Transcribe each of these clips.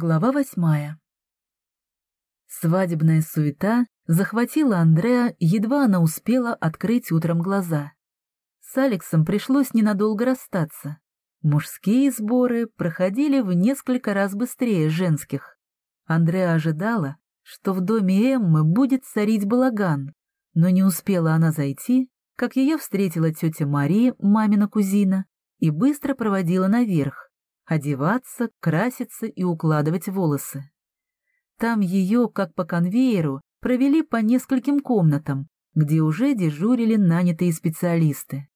Глава восьмая Свадебная суета захватила Андреа, едва она успела открыть утром глаза. С Алексом пришлось ненадолго расстаться. Мужские сборы проходили в несколько раз быстрее женских. Андреа ожидала, что в доме Эммы будет царить балаган, но не успела она зайти, как ее встретила тетя Мария, мамина кузина, и быстро проводила наверх, одеваться, краситься и укладывать волосы. Там ее, как по конвейеру, провели по нескольким комнатам, где уже дежурили нанятые специалисты.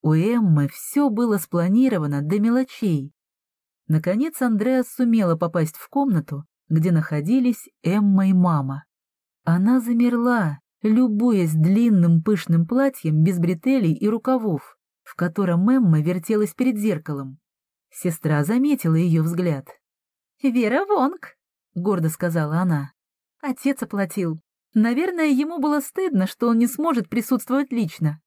У Эммы все было спланировано до мелочей. Наконец Андреа сумела попасть в комнату, где находились Эмма и мама. Она замерла, любуясь длинным пышным платьем без бретелей и рукавов, в котором Эмма вертелась перед зеркалом. Сестра заметила ее взгляд. «Вера Вонг», — гордо сказала она. Отец оплатил. Наверное, ему было стыдно, что он не сможет присутствовать лично.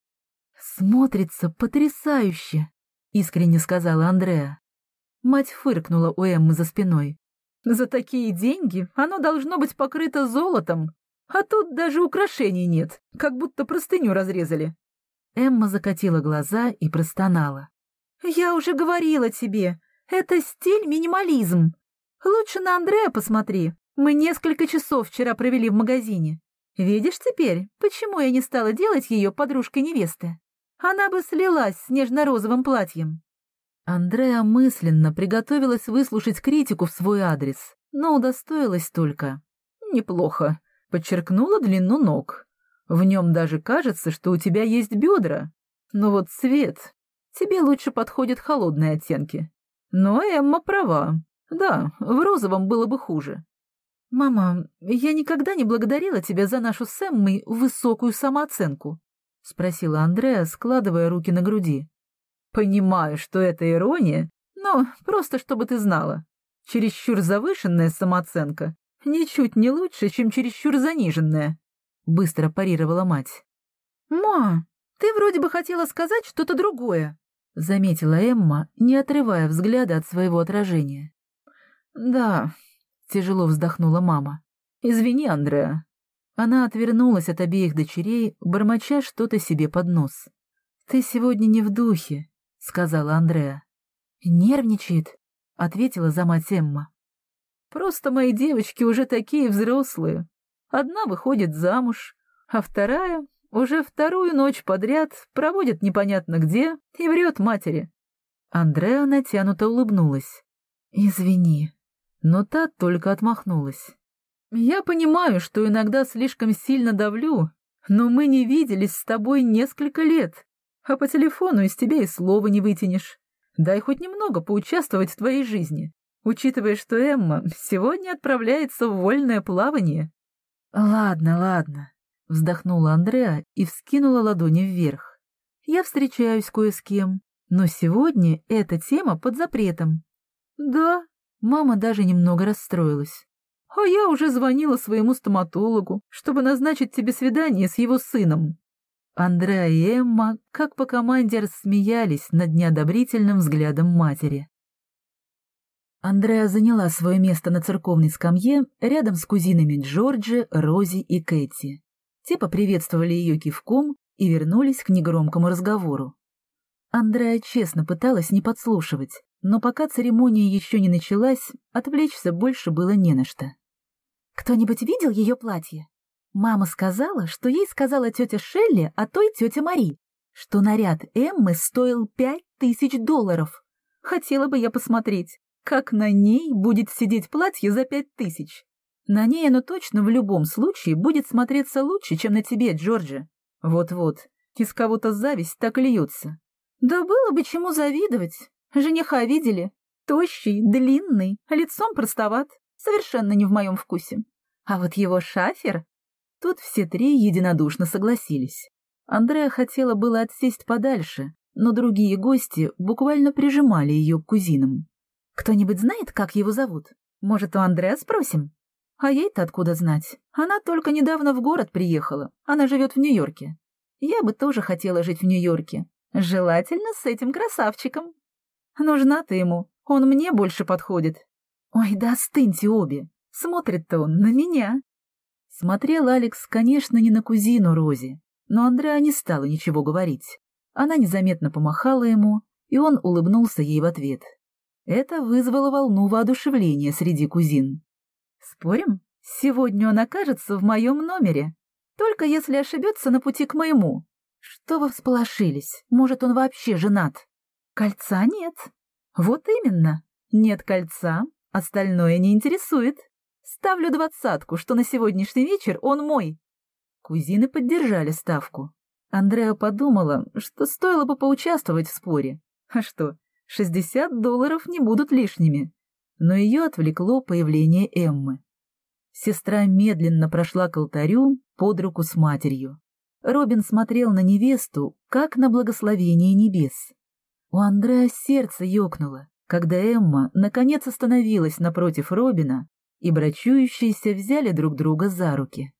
«Смотрится потрясающе», — искренне сказала Андреа. Мать фыркнула у Эммы за спиной. «За такие деньги оно должно быть покрыто золотом, а тут даже украшений нет, как будто простыню разрезали». Эмма закатила глаза и простонала. «Я уже говорила тебе, это стиль минимализм. Лучше на Андрея посмотри. Мы несколько часов вчера провели в магазине. Видишь теперь, почему я не стала делать ее подружкой невесты? Она бы слилась с нежно-розовым платьем». Андреа мысленно приготовилась выслушать критику в свой адрес, но удостоилась только. «Неплохо», — подчеркнула длину ног. «В нем даже кажется, что у тебя есть бедра. Но вот цвет Тебе лучше подходят холодные оттенки. Но Эмма права. Да, в розовом было бы хуже. «Мама, я никогда не благодарила тебя за нашу с Эммой высокую самооценку», — спросила Андреа, складывая руки на груди. «Понимаю, что это ирония, но просто чтобы ты знала. Чересчур завышенная самооценка ничуть не лучше, чем чересчур заниженная», — быстро парировала мать. «Ма, ты вроде бы хотела сказать что-то другое», — заметила Эмма, не отрывая взгляда от своего отражения. «Да», — тяжело вздохнула мама. «Извини, Андреа». Она отвернулась от обеих дочерей, бормоча что-то себе под нос. «Ты сегодня не в духе», — сказала Андреа. «Нервничает», — ответила за мать Эмма. «Просто мои девочки уже такие взрослые. Одна выходит замуж, а вторая уже вторую ночь подряд проводит непонятно где и врет матери. Андреа натянуто улыбнулась. «Извини». Но та только отмахнулась. «Я понимаю, что иногда слишком сильно давлю, но мы не виделись с тобой несколько лет, а по телефону из тебя и слова не вытянешь. Дай хоть немного поучаствовать в твоей жизни, учитывая, что Эмма сегодня отправляется в вольное плавание». «Ладно, ладно», Вздохнула Андреа и вскинула ладони вверх. «Я встречаюсь кое с кем, но сегодня эта тема под запретом». «Да?» Мама даже немного расстроилась. «А я уже звонила своему стоматологу, чтобы назначить тебе свидание с его сыном». Андреа и Эмма, как по команде, рассмеялись над неодобрительным взглядом матери. Андреа заняла свое место на церковной скамье рядом с кузинами Джорджи, Рози и Кэти. Те поприветствовали ее кивком и вернулись к негромкому разговору. Андреа честно пыталась не подслушивать, но пока церемония еще не началась, отвлечься больше было не на что. «Кто-нибудь видел ее платье? Мама сказала, что ей сказала тетя Шелли, а той тетя Мари, что наряд Эммы стоил пять тысяч долларов. Хотела бы я посмотреть, как на ней будет сидеть платье за пять тысяч. На ней оно точно в любом случае будет смотреться лучше, чем на тебе, Джорджи. Вот-вот, из кого-то зависть так льется. Да было бы чему завидовать. Жениха видели? Тощий, длинный, лицом простоват. Совершенно не в моем вкусе. А вот его шафер... Тут все три единодушно согласились. Андреа хотела было отсесть подальше, но другие гости буквально прижимали ее к кузинам. «Кто-нибудь знает, как его зовут? Может, у Андреа спросим?» А ей-то откуда знать? Она только недавно в город приехала. Она живет в Нью-Йорке. Я бы тоже хотела жить в Нью-Йорке. Желательно с этим красавчиком. Нужна ты ему. Он мне больше подходит. Ой, да остыньте обе. Смотрит-то он на меня. Смотрел Алекс, конечно, не на кузину Рози, но Андреа не стала ничего говорить. Она незаметно помахала ему, и он улыбнулся ей в ответ. Это вызвало волну воодушевления среди кузин. «Спорим? Сегодня он окажется в моем номере. Только если ошибется на пути к моему. Что вы всполошились? Может, он вообще женат? Кольца нет. Вот именно. Нет кольца, остальное не интересует. Ставлю двадцатку, что на сегодняшний вечер он мой. Кузины поддержали ставку. Андреа подумала, что стоило бы поучаствовать в споре. А что, 60 долларов не будут лишними. Но ее отвлекло появление Эммы. Сестра медленно прошла к алтарю под руку с матерью. Робин смотрел на невесту, как на благословение небес. У Андреа сердце ёкнуло, когда Эмма наконец остановилась напротив Робина и брачующиеся взяли друг друга за руки.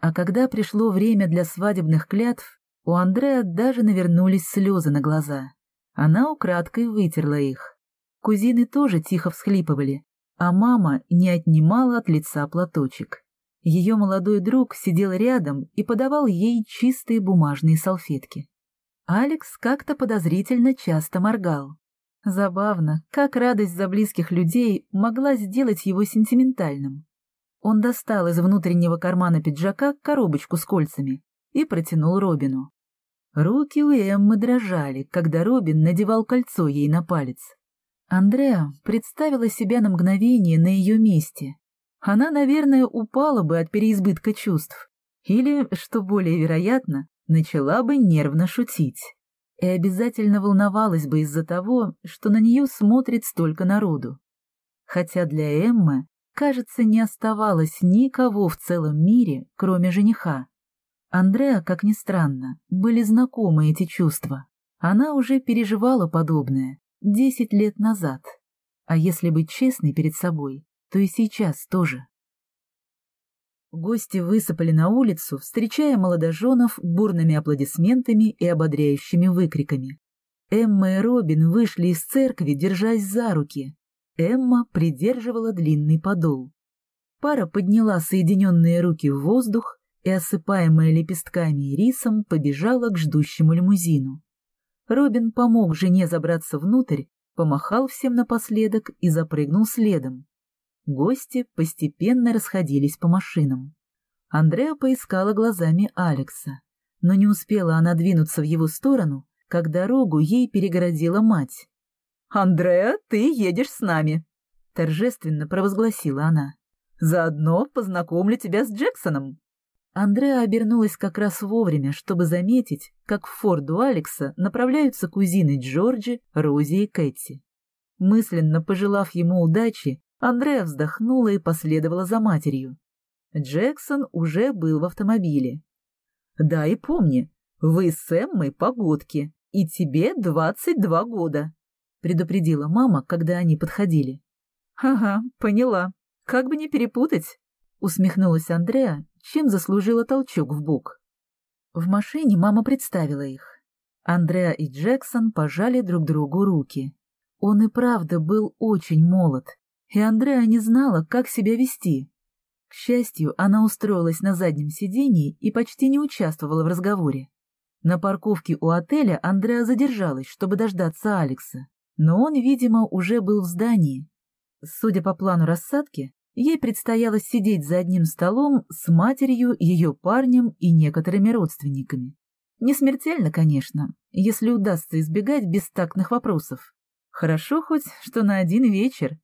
А когда пришло время для свадебных клятв, у Андрея даже навернулись слезы на глаза. Она украдкой вытерла их. Кузины тоже тихо всхлипывали, а мама не отнимала от лица платочек. Ее молодой друг сидел рядом и подавал ей чистые бумажные салфетки. Алекс как-то подозрительно часто моргал. Забавно, как радость за близких людей могла сделать его сентиментальным. Он достал из внутреннего кармана пиджака коробочку с кольцами и протянул Робину. Руки у Эммы дрожали, когда Робин надевал кольцо ей на палец. Андреа представила себя на мгновение на ее месте. Она, наверное, упала бы от переизбытка чувств. Или, что более вероятно, начала бы нервно шутить и обязательно волновалась бы из-за того, что на нее смотрит столько народу. Хотя для Эммы, кажется, не оставалось никого в целом мире, кроме жениха. Андреа, как ни странно, были знакомы эти чувства. Она уже переживала подобное десять лет назад. А если быть честной перед собой, то и сейчас тоже. Гости высыпали на улицу, встречая молодоженов бурными аплодисментами и ободряющими выкриками. Эмма и Робин вышли из церкви, держась за руки. Эмма придерживала длинный подол. Пара подняла соединенные руки в воздух и, осыпаемая лепестками и рисом, побежала к ждущему лимузину. Робин помог жене забраться внутрь, помахал всем напоследок и запрыгнул следом. Гости постепенно расходились по машинам. Андреа поискала глазами Алекса, но не успела она двинуться в его сторону, как дорогу ей перегородила мать. «Андреа, ты едешь с нами!» — торжественно провозгласила она. «Заодно познакомлю тебя с Джексоном!» Андреа обернулась как раз вовремя, чтобы заметить, как в форду Алекса направляются кузины Джорджи, Рози и Кэти. Мысленно пожелав ему удачи, Андреа вздохнула и последовала за матерью. Джексон уже был в автомобиле. «Да, и помни, вы с Эммой погодки, и тебе двадцать два года», — предупредила мама, когда они подходили. «Ага, поняла. Как бы не перепутать», — усмехнулась Андреа, чем заслужила толчок в бок. В машине мама представила их. Андреа и Джексон пожали друг другу руки. Он и правда был очень молод, и Андреа не знала, как себя вести. К счастью, она устроилась на заднем сидении и почти не участвовала в разговоре. На парковке у отеля Андреа задержалась, чтобы дождаться Алекса, но он, видимо, уже был в здании. Судя по плану рассадки, ей предстояло сидеть за одним столом с матерью, ее парнем и некоторыми родственниками. Не смертельно, конечно, если удастся избегать бестактных вопросов. Хорошо хоть, что на один вечер,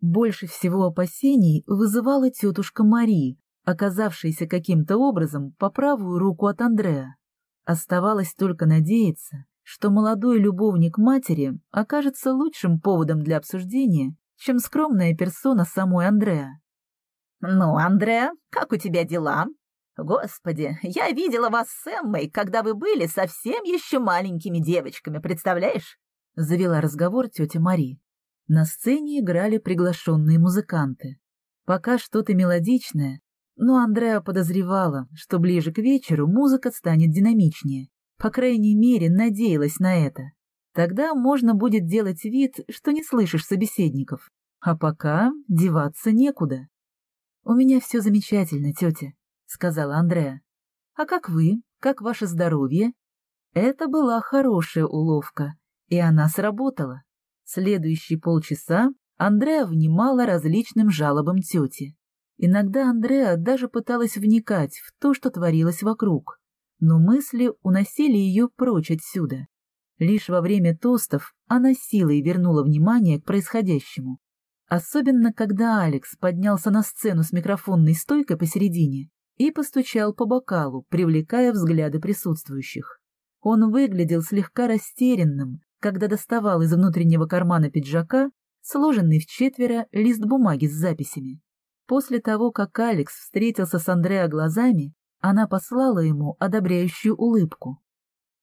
больше всего опасений вызывала тетушка Мари, оказавшаяся каким-то образом по правую руку от Андрея. Оставалось только надеяться, что молодой любовник матери окажется лучшим поводом для обсуждения, чем скромная персона самой Андрея. «Ну, Андреа, как у тебя дела? Господи, я видела вас с Эммой, когда вы были совсем еще маленькими девочками, представляешь?» — завела разговор тетя Мари. На сцене играли приглашенные музыканты. Пока что-то мелодичное, но Андреа подозревала, что ближе к вечеру музыка станет динамичнее. По крайней мере, надеялась на это. Тогда можно будет делать вид, что не слышишь собеседников. А пока деваться некуда. «У меня все замечательно, тетя», — сказала Андреа. «А как вы? Как ваше здоровье?» Это была хорошая уловка, и она сработала. Следующие полчаса Андреа внимала различным жалобам тети. Иногда Андреа даже пыталась вникать в то, что творилось вокруг, но мысли уносили ее прочь отсюда. Лишь во время тостов она силой вернула внимание к происходящему. Особенно, когда Алекс поднялся на сцену с микрофонной стойкой посередине и постучал по бокалу, привлекая взгляды присутствующих. Он выглядел слегка растерянным, когда доставал из внутреннего кармана пиджака сложенный в четверо лист бумаги с записями. После того, как Алекс встретился с Андреа глазами, она послала ему одобряющую улыбку.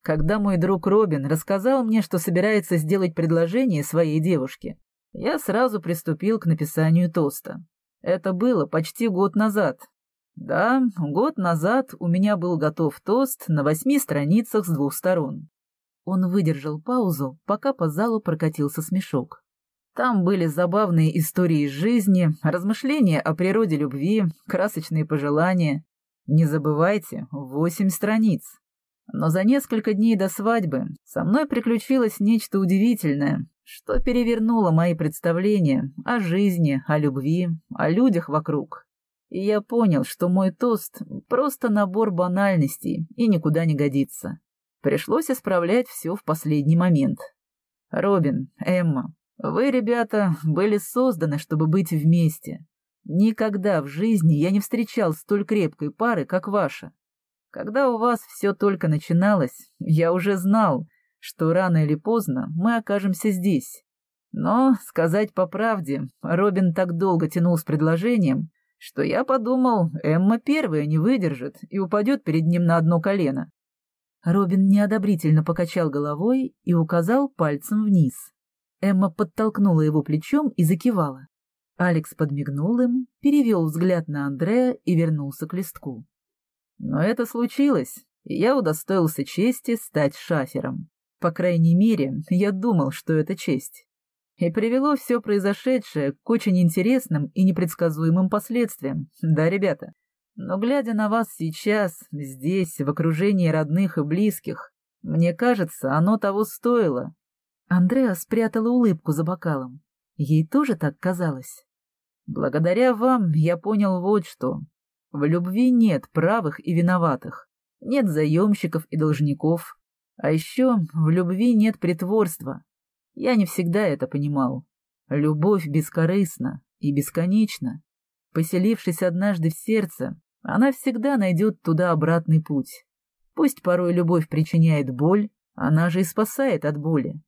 Когда мой друг Робин рассказал мне, что собирается сделать предложение своей девушке, я сразу приступил к написанию тоста. Это было почти год назад. Да, год назад у меня был готов тост на восьми страницах с двух сторон. Он выдержал паузу, пока по залу прокатился смешок. Там были забавные истории из жизни, размышления о природе любви, красочные пожелания. Не забывайте, восемь страниц. Но за несколько дней до свадьбы со мной приключилось нечто удивительное, что перевернуло мои представления о жизни, о любви, о людях вокруг. И я понял, что мой тост — просто набор банальностей и никуда не годится. Пришлось исправлять все в последний момент. Робин, Эмма, вы, ребята, были созданы, чтобы быть вместе. Никогда в жизни я не встречал столь крепкой пары, как ваша. Когда у вас все только начиналось, я уже знал, что рано или поздно мы окажемся здесь. Но, сказать по правде, Робин так долго тянул с предложением, что я подумал, Эмма первая не выдержит и упадет перед ним на одно колено. Робин неодобрительно покачал головой и указал пальцем вниз. Эмма подтолкнула его плечом и закивала. Алекс подмигнул им, перевел взгляд на Андрея и вернулся к листку. Но это случилось, и я удостоился чести стать шафером. По крайней мере, я думал, что это честь. И привело все произошедшее к очень интересным и непредсказуемым последствиям, да, ребята? Но глядя на вас сейчас, здесь, в окружении родных и близких, мне кажется, оно того стоило. Андреа спрятала улыбку за бокалом. Ей тоже так казалось. Благодаря вам я понял вот что. В любви нет правых и виноватых, нет заемщиков и должников. А еще в любви нет притворства. Я не всегда это понимал. Любовь бескорыстна и бесконечна. Поселившись однажды в сердце, она всегда найдет туда обратный путь. Пусть порой любовь причиняет боль, она же и спасает от боли.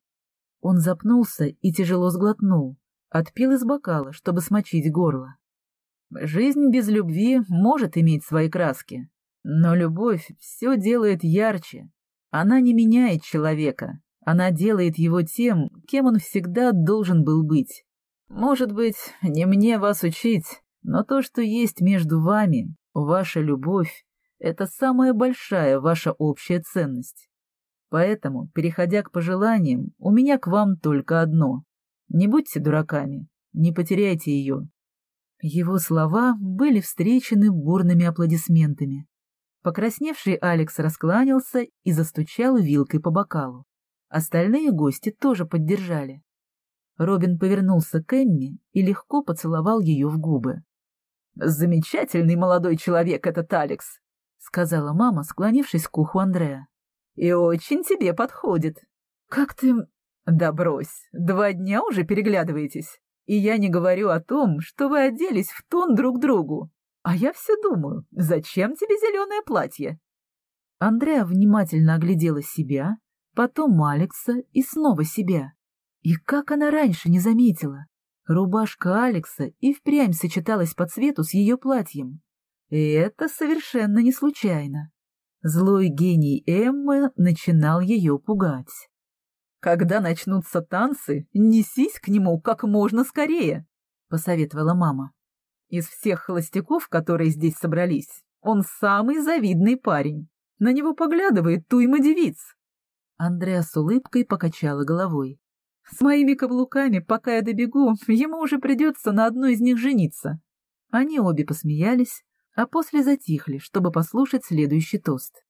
Он запнулся и тяжело сглотнул, отпил из бокала, чтобы смочить горло. Жизнь без любви может иметь свои краски, но любовь все делает ярче. Она не меняет человека, она делает его тем, кем он всегда должен был быть. Может быть, не мне вас учить, но то, что есть между вами, ваша любовь, это самая большая ваша общая ценность. Поэтому, переходя к пожеланиям, у меня к вам только одно. Не будьте дураками, не потеряйте ее. Его слова были встречены бурными аплодисментами. Покрасневший Алекс раскланялся и застучал вилкой по бокалу. Остальные гости тоже поддержали. Робин повернулся к Эмми и легко поцеловал ее в губы. «Замечательный молодой человек этот Алекс», — сказала мама, склонившись к уху Андрея и очень тебе подходит. Как ты... Да брось, два дня уже переглядываетесь. И я не говорю о том, что вы оделись в тон друг другу. А я все думаю, зачем тебе зеленое платье? Андреа внимательно оглядела себя, потом Алекса и снова себя. И как она раньше не заметила? Рубашка Алекса и впрямь сочеталась по цвету с ее платьем. И это совершенно не случайно. Злой гений Эммы начинал ее пугать. «Когда начнутся танцы, несись к нему как можно скорее», — посоветовала мама. «Из всех холостяков, которые здесь собрались, он самый завидный парень. На него поглядывает туйма девиц». Андреа с улыбкой покачала головой. С моими каблуками, пока я добегу, ему уже придется на одной из них жениться. Они обе посмеялись, а после затихли, чтобы послушать следующий тост.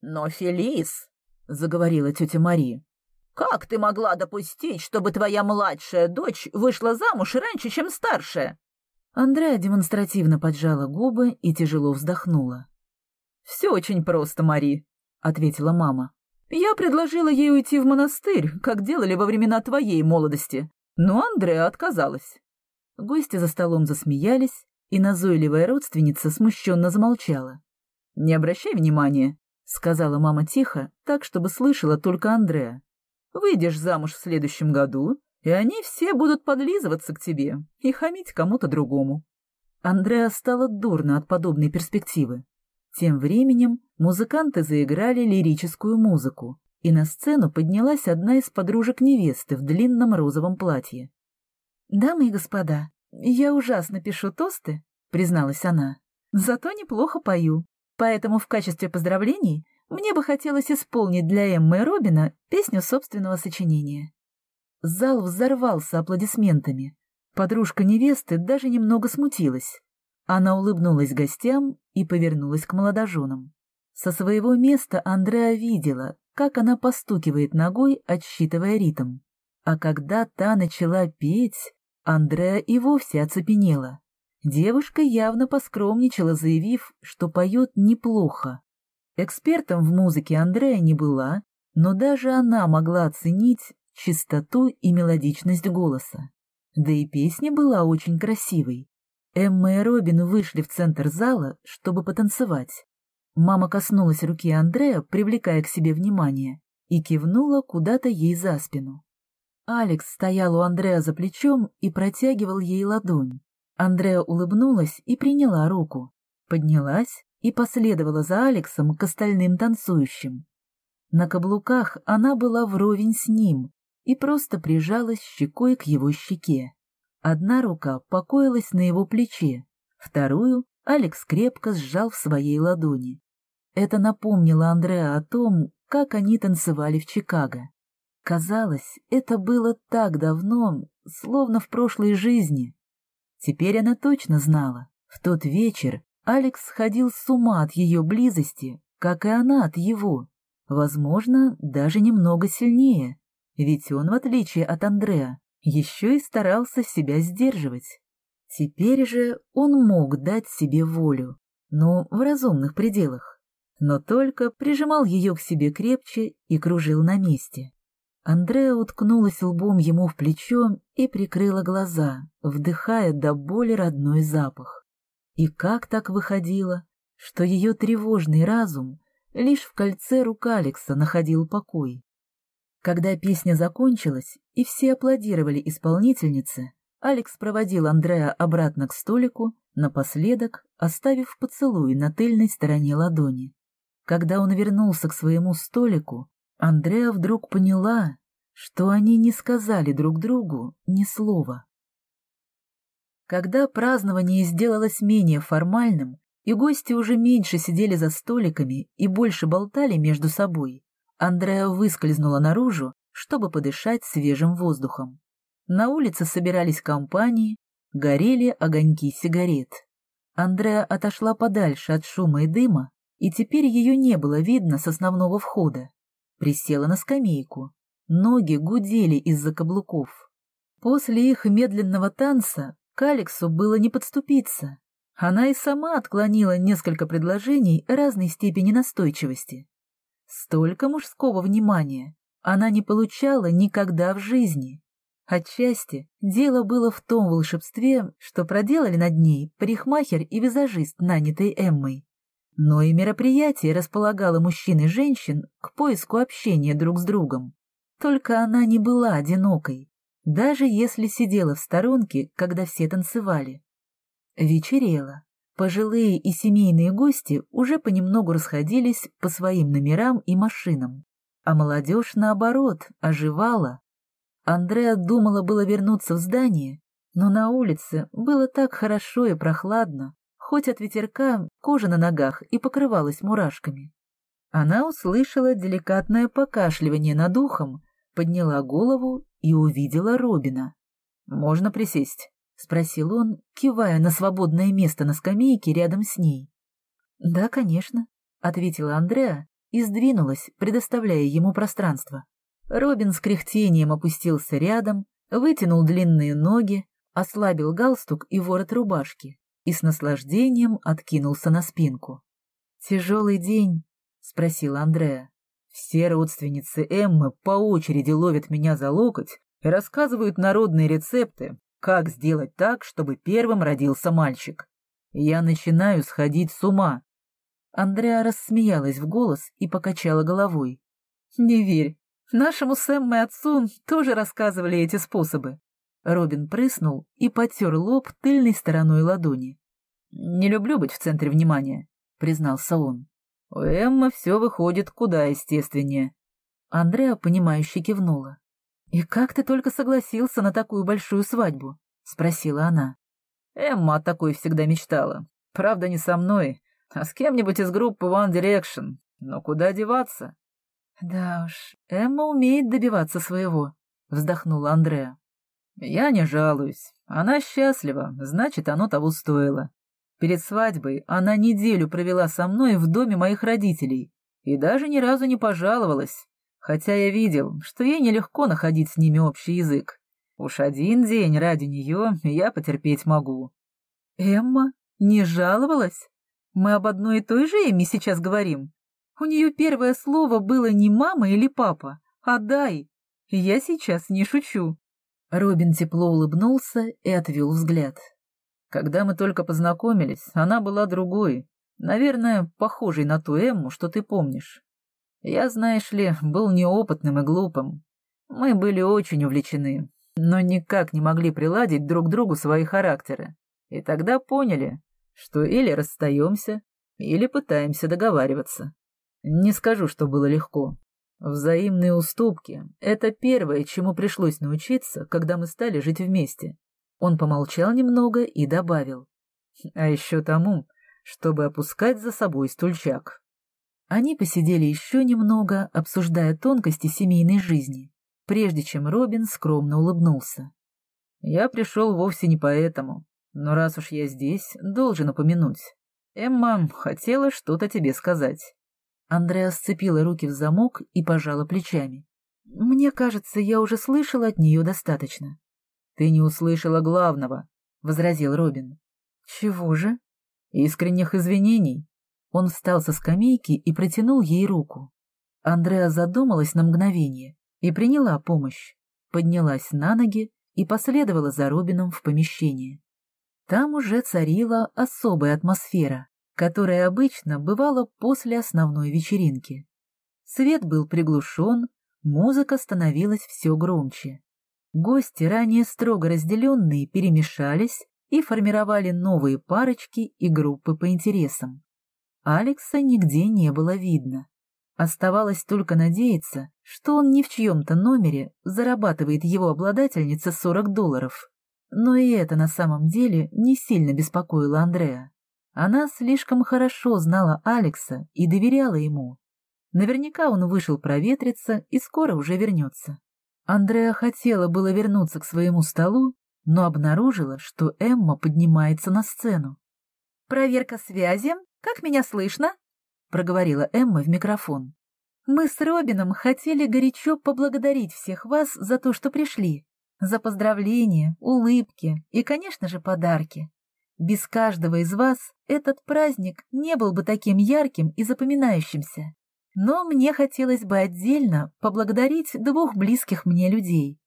«Но, Фелис», — заговорила тетя Мария, — «как ты могла допустить, чтобы твоя младшая дочь вышла замуж раньше, чем старшая?» Андрея демонстративно поджала губы и тяжело вздохнула. «Все очень просто, Мари», — ответила мама. «Я предложила ей уйти в монастырь, как делали во времена твоей молодости, но Андреа отказалась». Гости за столом засмеялись, и назойливая родственница смущенно замолчала. «Не обращай внимания», — сказала мама тихо, так, чтобы слышала только Андреа. «Выйдешь замуж в следующем году, и они все будут подлизываться к тебе и хамить кому-то другому». Андреа стало дурно от подобной перспективы. Тем временем музыканты заиграли лирическую музыку, и на сцену поднялась одна из подружек невесты в длинном розовом платье. «Дамы и господа, я ужасно пишу тосты», — призналась она, — «зато неплохо пою, поэтому в качестве поздравлений мне бы хотелось исполнить для Эммы и Робина песню собственного сочинения». Зал взорвался аплодисментами. Подружка невесты даже немного смутилась. Она улыбнулась гостям и повернулась к молодоженам. Со своего места Андреа видела, как она постукивает ногой, отсчитывая ритм. А когда та начала петь, Андреа и вовсе оцепенела. Девушка явно поскромничала, заявив, что поет неплохо. Экспертом в музыке Андрея не была, но даже она могла оценить, чистоту и мелодичность голоса. Да и песня была очень красивой. Эмма и Робин вышли в центр зала, чтобы потанцевать. Мама коснулась руки Андрея, привлекая к себе внимание, и кивнула куда-то ей за спину. Алекс стоял у Андрея за плечом и протягивал ей ладонь. Андреа улыбнулась и приняла руку, поднялась и последовала за Алексом к остальным танцующим. На каблуках она была вровень с ним, и просто прижалась щекой к его щеке. Одна рука покоилась на его плече, вторую Алекс крепко сжал в своей ладони. Это напомнило Андреа о том, как они танцевали в Чикаго. Казалось, это было так давно, словно в прошлой жизни. Теперь она точно знала. В тот вечер Алекс сходил с ума от ее близости, как и она от его. Возможно, даже немного сильнее. Ведь он, в отличие от Андреа, еще и старался себя сдерживать. Теперь же он мог дать себе волю, но в разумных пределах, но только прижимал ее к себе крепче и кружил на месте. Андреа уткнулась лбом ему в плечо и прикрыла глаза, вдыхая до боли родной запах. И как так выходило, что ее тревожный разум лишь в кольце рук Алекса находил покой? Когда песня закончилась и все аплодировали исполнительнице, Алекс проводил Андреа обратно к столику, напоследок оставив поцелуй на тыльной стороне ладони. Когда он вернулся к своему столику, Андреа вдруг поняла, что они не сказали друг другу ни слова. Когда празднование сделалось менее формальным, и гости уже меньше сидели за столиками и больше болтали между собой, Андреа выскользнула наружу, чтобы подышать свежим воздухом. На улице собирались компании, горели огоньки сигарет. Андреа отошла подальше от шума и дыма, и теперь ее не было видно с основного входа. Присела на скамейку. Ноги гудели из-за каблуков. После их медленного танца к Алексу было не подступиться. Она и сама отклонила несколько предложений разной степени настойчивости. Столько мужского внимания она не получала никогда в жизни. Отчасти дело было в том волшебстве, что проделали над ней парикмахер и визажист, нанятый Эммой. Но и мероприятие располагало мужчин и женщин к поиску общения друг с другом. Только она не была одинокой, даже если сидела в сторонке, когда все танцевали. Вечерело. Пожилые и семейные гости уже понемногу расходились по своим номерам и машинам, а молодежь, наоборот, оживала. Андреа думала было вернуться в здание, но на улице было так хорошо и прохладно, хоть от ветерка кожа на ногах и покрывалась мурашками. Она услышала деликатное покашливание над ухом, подняла голову и увидела Робина. «Можно присесть?» — спросил он, кивая на свободное место на скамейке рядом с ней. «Да, конечно», — ответила Андреа и сдвинулась, предоставляя ему пространство. Робин с кряхтением опустился рядом, вытянул длинные ноги, ослабил галстук и ворот рубашки и с наслаждением откинулся на спинку. «Тяжелый день?» — спросила Андреа. «Все родственницы Эммы по очереди ловят меня за локоть и рассказывают народные рецепты, как сделать так, чтобы первым родился мальчик. Я начинаю сходить с ума». Андреа рассмеялась в голос и покачала головой. «Не верь, нашему с Эммой отцу тоже рассказывали эти способы. Робин прыснул и потер лоб тыльной стороной ладони. «Не люблю быть в центре внимания», — признался он. «У Эммы все выходит куда естественнее». Андреа, понимающе кивнула. «И как ты только согласился на такую большую свадьбу?» — спросила она. Эмма о такой всегда мечтала. Правда, не со мной, а с кем-нибудь из группы One Direction. Но куда деваться? «Да уж, Эмма умеет добиваться своего», — вздохнула Андреа. Я не жалуюсь. Она счастлива, значит, оно того стоило. Перед свадьбой она неделю провела со мной в доме моих родителей и даже ни разу не пожаловалась, хотя я видел, что ей нелегко находить с ними общий язык. Уж один день ради нее я потерпеть могу. Эмма не жаловалась? Мы об одной и той же Эмме сейчас говорим. У нее первое слово было не мама или папа, а дай. Я сейчас не шучу. Робин тепло улыбнулся и отвел взгляд. Когда мы только познакомились, она была другой, наверное, похожей на ту Эмму, что ты помнишь. Я, знаешь ли, был неопытным и глупым. Мы были очень увлечены, но никак не могли приладить друг к другу свои характеры. И тогда поняли, что или расстаемся, или пытаемся договариваться. Не скажу, что было легко. Взаимные уступки — это первое, чему пришлось научиться, когда мы стали жить вместе. Он помолчал немного и добавил. А еще тому, чтобы опускать за собой стульчак. Они посидели еще немного, обсуждая тонкости семейной жизни, прежде чем Робин скромно улыбнулся. «Я пришел вовсе не поэтому, но раз уж я здесь, должен упомянуть. Эмма хотела что-то тебе сказать». Андреа сцепила руки в замок и пожала плечами. «Мне кажется, я уже слышала от нее достаточно». «Ты не услышала главного», — возразил Робин. «Чего же?» «Искренних извинений». Он встал со скамейки и протянул ей руку. Андреа задумалась на мгновение и приняла помощь, поднялась на ноги и последовала за Робином в помещение. Там уже царила особая атмосфера, которая обычно бывала после основной вечеринки. Свет был приглушен, музыка становилась все громче. Гости, ранее строго разделенные, перемешались и формировали новые парочки и группы по интересам. Алекса нигде не было видно. Оставалось только надеяться, что он ни в чьем-то номере зарабатывает его обладательница 40 долларов. Но и это на самом деле не сильно беспокоило Андрея. Она слишком хорошо знала Алекса и доверяла ему. Наверняка он вышел проветриться и скоро уже вернется. Андреа хотела было вернуться к своему столу, но обнаружила, что Эмма поднимается на сцену. «Проверка связи. Как меня слышно?» — проговорила Эмма в микрофон. «Мы с Робином хотели горячо поблагодарить всех вас за то, что пришли, за поздравления, улыбки и, конечно же, подарки. Без каждого из вас этот праздник не был бы таким ярким и запоминающимся. Но мне хотелось бы отдельно поблагодарить двух близких мне людей.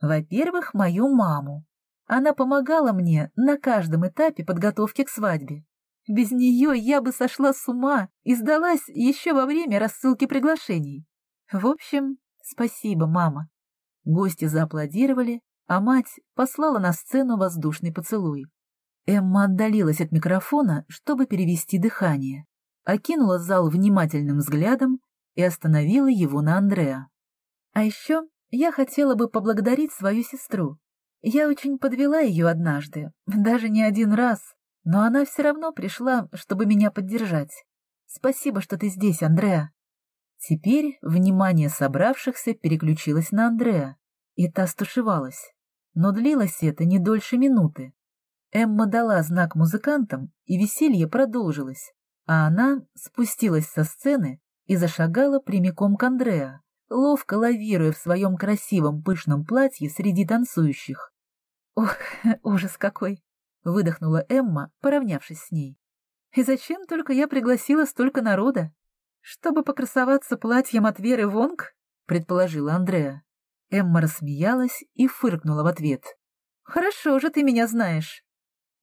Во-первых, мою маму. Она помогала мне на каждом этапе подготовки к свадьбе. Без нее я бы сошла с ума и сдалась еще во время рассылки приглашений. В общем, спасибо, мама. Гости зааплодировали, а мать послала на сцену воздушный поцелуй. Эмма отдалилась от микрофона, чтобы перевести дыхание, окинула зал внимательным взглядом и остановила его на Андреа. «А еще я хотела бы поблагодарить свою сестру. Я очень подвела ее однажды, даже не один раз, но она все равно пришла, чтобы меня поддержать. Спасибо, что ты здесь, Андреа». Теперь внимание собравшихся переключилось на Андреа, и та стушевалась. Но длилось это не дольше минуты. Эмма дала знак музыкантам, и веселье продолжилось, а она спустилась со сцены и зашагала прямиком к Андреа, ловко лавируя в своем красивом пышном платье среди танцующих. «Ох, ужас какой!» — выдохнула Эмма, поравнявшись с ней. «И зачем только я пригласила столько народа? Чтобы покрасоваться платьем от Веры Вонг?» — предположила Андреа. Эмма рассмеялась и фыркнула в ответ. «Хорошо же ты меня знаешь».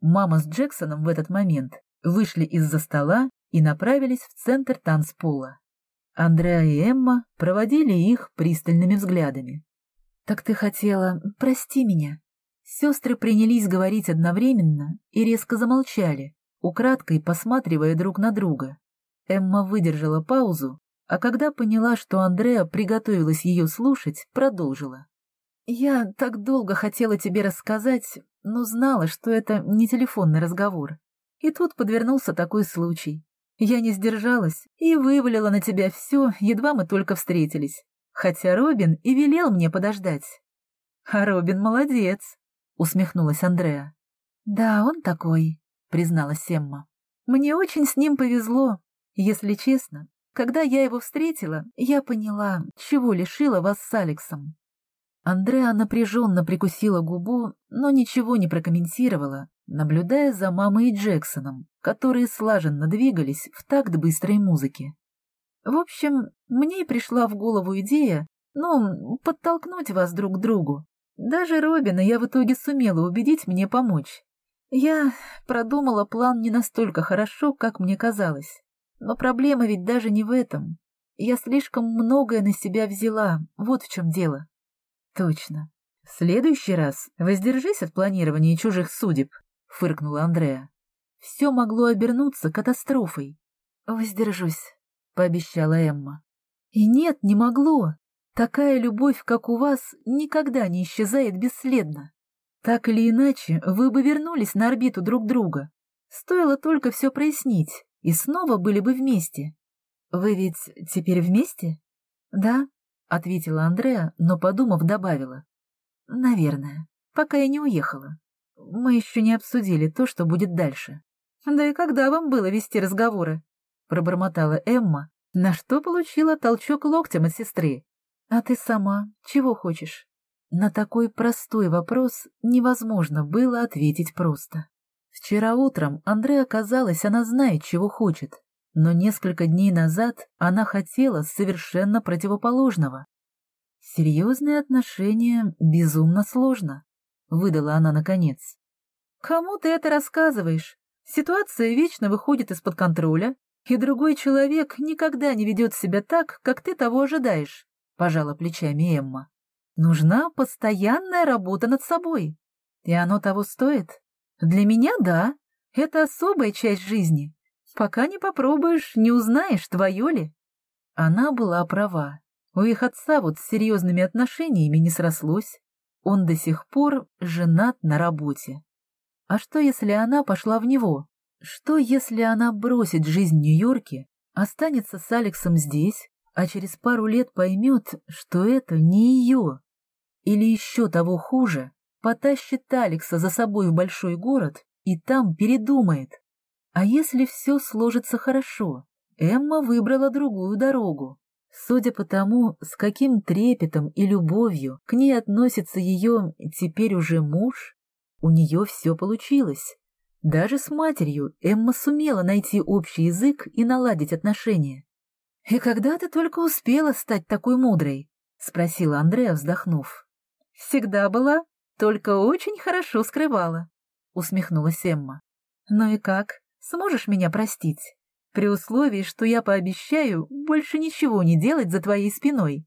Мама с Джексоном в этот момент вышли из-за стола и направились в центр танцпола. Андреа и Эмма проводили их пристальными взглядами. «Так ты хотела... Прости меня». Сестры принялись говорить одновременно и резко замолчали, украдкой посматривая друг на друга. Эмма выдержала паузу, а когда поняла, что Андреа приготовилась ее слушать, продолжила. «Я так долго хотела тебе рассказать, но знала, что это не телефонный разговор. И тут подвернулся такой случай. Я не сдержалась и вывалила на тебя все, едва мы только встретились. Хотя Робин и велел мне подождать. А Робин молодец, усмехнулась Андреа. Да, он такой, призналась Эмма. Мне очень с ним повезло. Если честно, когда я его встретила, я поняла, чего лишила вас с Алексом. Андреа напряженно прикусила губу, но ничего не прокомментировала, наблюдая за мамой и Джексоном, которые слаженно двигались в такт быстрой музыки. В общем, мне и пришла в голову идея, ну, подтолкнуть вас друг к другу. Даже Робина я в итоге сумела убедить мне помочь. Я продумала план не настолько хорошо, как мне казалось. Но проблема ведь даже не в этом. Я слишком многое на себя взяла, вот в чем дело. Точно. В следующий раз воздержись от планирования чужих судеб, фыркнула Андреа. Все могло обернуться катастрофой. Воздержусь, пообещала Эмма. И нет, не могло. Такая любовь, как у вас, никогда не исчезает бесследно. Так или иначе, вы бы вернулись на орбиту друг друга. Стоило только все прояснить, и снова были бы вместе. Вы ведь теперь вместе? Да, ответила Андреа, но, подумав, добавила. Наверное, пока я не уехала. Мы еще не обсудили то, что будет дальше. Да и когда вам было вести разговоры? Пробормотала Эмма, на что получила толчок локтем от сестры. А ты сама чего хочешь? На такой простой вопрос невозможно было ответить просто. Вчера утром Андре оказалось, она знает, чего хочет, но несколько дней назад она хотела совершенно противоположного. «Серьезные отношения безумно сложно», — выдала она наконец. «Кому ты это рассказываешь? Ситуация вечно выходит из-под контроля, и другой человек никогда не ведет себя так, как ты того ожидаешь», — пожала плечами Эмма. «Нужна постоянная работа над собой, и оно того стоит. Для меня — да, это особая часть жизни. Пока не попробуешь, не узнаешь, твое ли». Она была права. У их отца вот с серьезными отношениями не срослось. Он до сих пор женат на работе. А что, если она пошла в него? Что, если она бросит жизнь в Нью-Йорке, останется с Алексом здесь, а через пару лет поймет, что это не ее? Или еще того хуже, потащит Алекса за собой в большой город и там передумает. А если все сложится хорошо? Эмма выбрала другую дорогу. Судя по тому, с каким трепетом и любовью к ней относится ее теперь уже муж, у нее все получилось. Даже с матерью Эмма сумела найти общий язык и наладить отношения. «И когда ты только успела стать такой мудрой?» — спросила Андреа, вздохнув. «Всегда была, только очень хорошо скрывала», — усмехнулась Эмма. «Ну и как, сможешь меня простить? При условии, что я пообещаю больше ничего не делать за твоей спиной».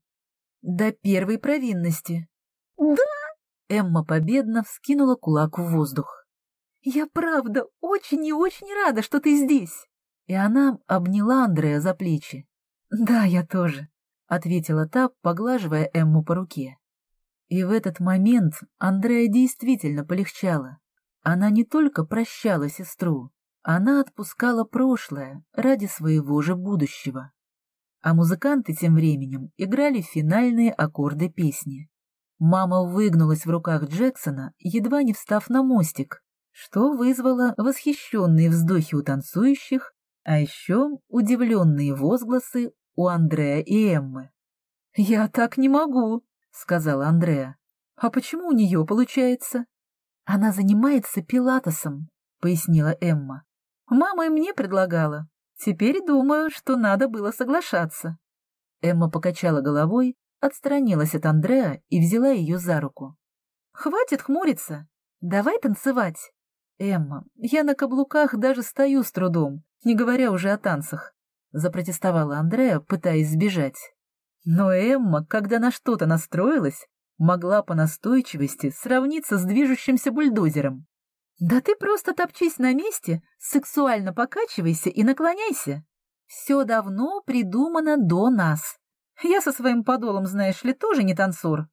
«До первой провинности». «Да!» Эмма победно вскинула кулак в воздух. «Я правда очень и очень рада, что ты здесь!» И она обняла Андрея за плечи. «Да, я тоже», — ответила та, поглаживая Эмму по руке. И в этот момент Андрея действительно полегчала. Она не только прощала сестру, она отпускала прошлое ради своего же будущего. а музыканты тем временем играли финальные аккорды песни. Мама выгнулась в руках Джексона, едва не встав на мостик, что вызвало восхищенные вздохи у танцующих, а еще удивленные возгласы у Андрея и Эммы. «Я так не могу», — сказала Андрея. «А почему у нее получается?» «Она занимается пилатесом», — пояснила Эмма. «Мама и мне предлагала. Теперь думаю, что надо было соглашаться». Эмма покачала головой, отстранилась от Андрея и взяла ее за руку. «Хватит хмуриться. Давай танцевать». «Эмма, я на каблуках даже стою с трудом, не говоря уже о танцах», — запротестовала Андрея, пытаясь сбежать. Но Эмма, когда на что-то настроилась, могла по настойчивости сравниться с движущимся бульдозером. «Да ты просто топчись на месте, сексуально покачивайся и наклоняйся. Все давно придумано до нас. Я со своим подолом, знаешь ли, тоже не танцор».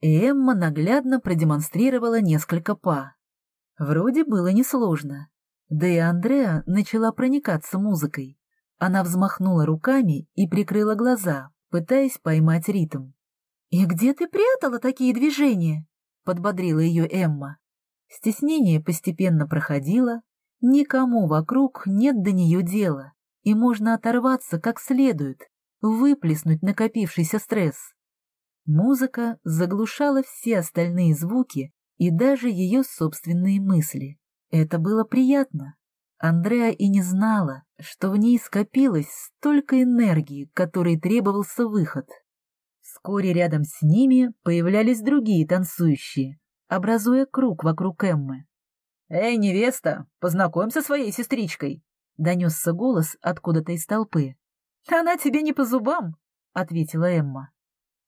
Эмма наглядно продемонстрировала несколько па. Вроде было несложно. Да и Андреа начала проникаться музыкой. Она взмахнула руками и прикрыла глаза, пытаясь поймать ритм. «И где ты прятала такие движения?» — подбодрила ее Эмма. Стеснение постепенно проходило, никому вокруг нет до нее дела, и можно оторваться как следует, выплеснуть накопившийся стресс. Музыка заглушала все остальные звуки и даже ее собственные мысли. Это было приятно. Андреа и не знала, что в ней скопилось столько энергии, которой требовался выход. Вскоре рядом с ними появлялись другие танцующие, образуя круг вокруг Эммы. «Эй, невеста, познакомься со своей сестричкой!» — донесся голос откуда-то из толпы. «Она тебе не по зубам!» — ответила Эмма.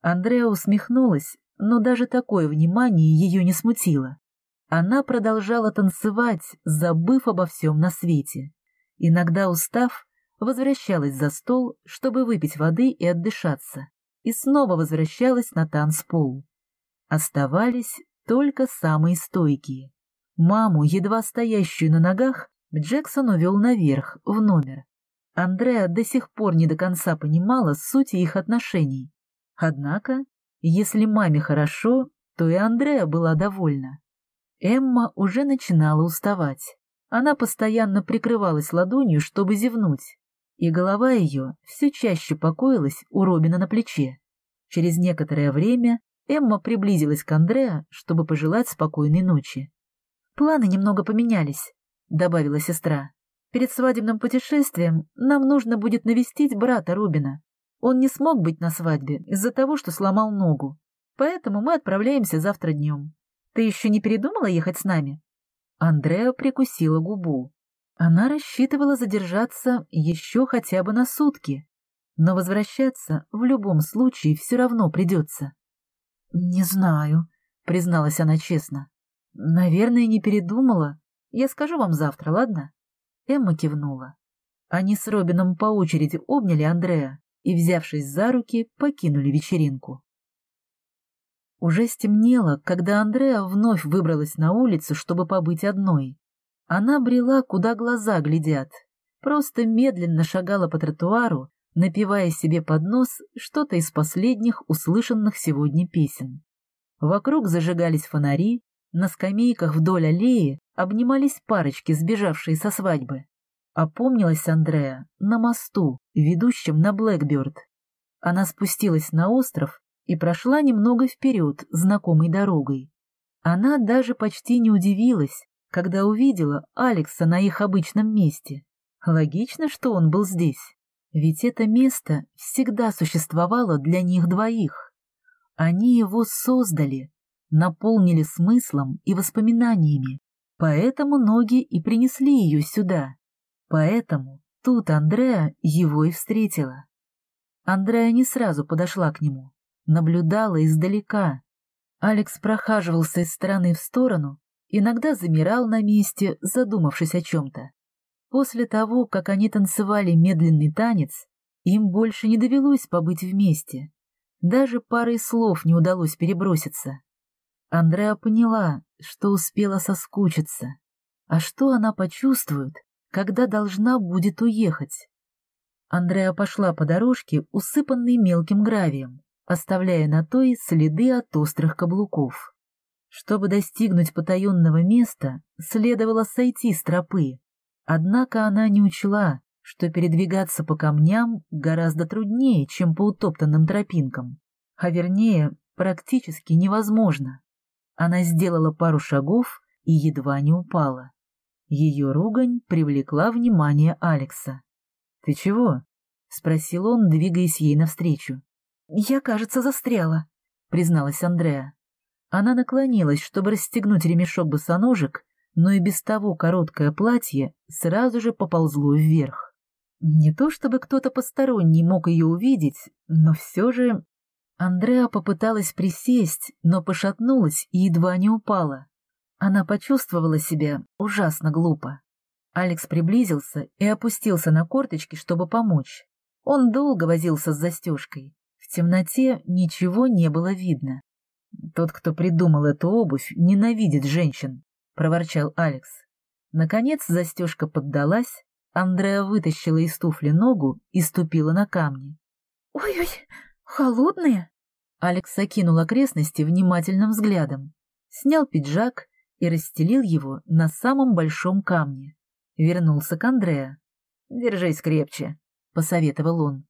Андреа усмехнулась, но даже такое внимание ее не смутило. Она продолжала танцевать, забыв обо всем на свете. Иногда, устав, возвращалась за стол, чтобы выпить воды и отдышаться, и снова возвращалась на танцпол. Оставались только самые стойкие. Маму, едва стоящую на ногах, Джексон увел наверх, в номер. Андреа до сих пор не до конца понимала суть их отношений. Однако, если маме хорошо, то и Андреа была довольна. Эмма уже начинала уставать. Она постоянно прикрывалась ладонью, чтобы зевнуть, и голова ее все чаще покоилась у Робина на плече. Через некоторое время Эмма приблизилась к Андреа, чтобы пожелать спокойной ночи. «Планы немного поменялись», — добавила сестра. «Перед свадебным путешествием нам нужно будет навестить брата Робина. Он не смог быть на свадьбе из-за того, что сломал ногу. Поэтому мы отправляемся завтра днем. Ты еще не передумала ехать с нами?» Андреа прикусила губу. Она рассчитывала задержаться еще хотя бы на сутки, но возвращаться в любом случае все равно придется. «Не знаю», — призналась она честно. «Наверное, не передумала. Я скажу вам завтра, ладно?» Эмма кивнула. Они с Робином по очереди обняли Андрея и, взявшись за руки, покинули вечеринку. Уже стемнело, когда Андреа вновь выбралась на улицу, чтобы побыть одной. Она брела, куда глаза глядят, просто медленно шагала по тротуару, напевая себе под нос что-то из последних услышанных сегодня песен. Вокруг зажигались фонари, на скамейках вдоль аллеи обнимались парочки, сбежавшие со свадьбы. Опомнилась Андреа на мосту, ведущем на Блэкберд. Она спустилась на остров и прошла немного вперед знакомой дорогой. Она даже почти не удивилась, когда увидела Алекса на их обычном месте. Логично, что он был здесь, ведь это место всегда существовало для них двоих. Они его создали, наполнили смыслом и воспоминаниями, поэтому ноги и принесли ее сюда. Поэтому тут Андреа его и встретила. Андреа не сразу подошла к нему наблюдала издалека. Алекс прохаживался из стороны в сторону, иногда замирал на месте, задумавшись о чем-то. После того, как они танцевали медленный танец, им больше не довелось побыть вместе. Даже парой слов не удалось переброситься. Андреа поняла, что успела соскучиться. А что она почувствует, когда должна будет уехать? Андреа пошла по дорожке, усыпанной мелким гравием, оставляя на той следы от острых каблуков. Чтобы достигнуть потаенного места, следовало сойти с тропы. Однако она не учла, что передвигаться по камням гораздо труднее, чем по утоптанным тропинкам, а вернее, практически невозможно. Она сделала пару шагов и едва не упала. Ее ругань привлекла внимание Алекса. «Ты чего?» — спросил он, двигаясь ей навстречу. «Я, кажется, застряла», — призналась Андреа. Она наклонилась, чтобы расстегнуть ремешок босоножек, но и без того короткое платье сразу же поползло вверх. Не то чтобы кто-то посторонний мог ее увидеть, но все же... Андреа попыталась присесть, но пошатнулась и едва не упала. Она почувствовала себя ужасно глупо. Алекс приблизился и опустился на корточки, чтобы помочь. Он долго возился с застежкой. В темноте ничего не было видно. «Тот, кто придумал эту обувь, ненавидит женщин», — проворчал Алекс. Наконец застежка поддалась, Андреа вытащила из туфли ногу и ступила на камни. «Ой-ой, холодные!» Алекс окинул окрестности внимательным взглядом, снял пиджак и расстелил его на самом большом камне. Вернулся к Андреа. «Держись крепче», — посоветовал он.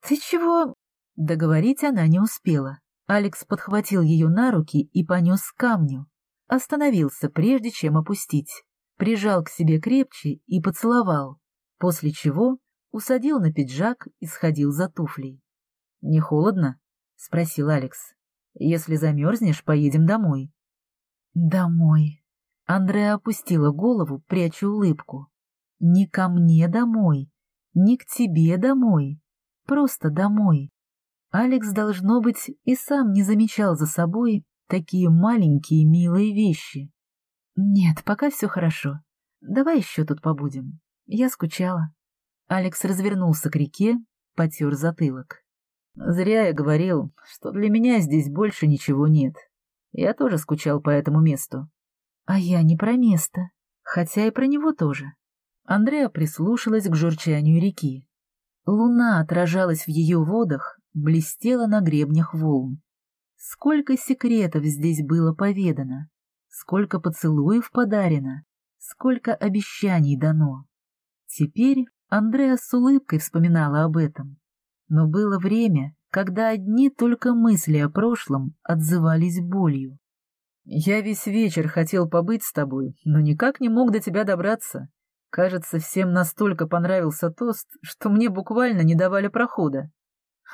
«Ты чего?» Договорить она не успела. Алекс подхватил ее на руки и понес к камню. Остановился, прежде чем опустить. Прижал к себе крепче и поцеловал, после чего усадил на пиджак и сходил за туфлей. — Не холодно? — спросил Алекс. — Если замерзнешь, поедем домой. — Домой. Андреа опустила голову, пряча улыбку. Не ко мне домой, не к тебе домой, просто домой. Алекс, должно быть, и сам не замечал за собой такие маленькие милые вещи. Нет, пока все хорошо. Давай еще тут побудем. Я скучала. Алекс развернулся к реке, потер затылок. Зря я говорил, что для меня здесь больше ничего нет. Я тоже скучал по этому месту. А я не про место, хотя и про него тоже. Андреа прислушалась к журчанию реки. Луна отражалась в ее водах, блестела на гребнях волн. Сколько секретов здесь было поведано, сколько поцелуев подарено, сколько обещаний дано. Теперь Андреа с улыбкой вспоминала об этом. Но было время, когда одни только мысли о прошлом отзывались болью. «Я весь вечер хотел побыть с тобой, но никак не мог до тебя добраться. Кажется, всем настолько понравился тост, что мне буквально не давали прохода».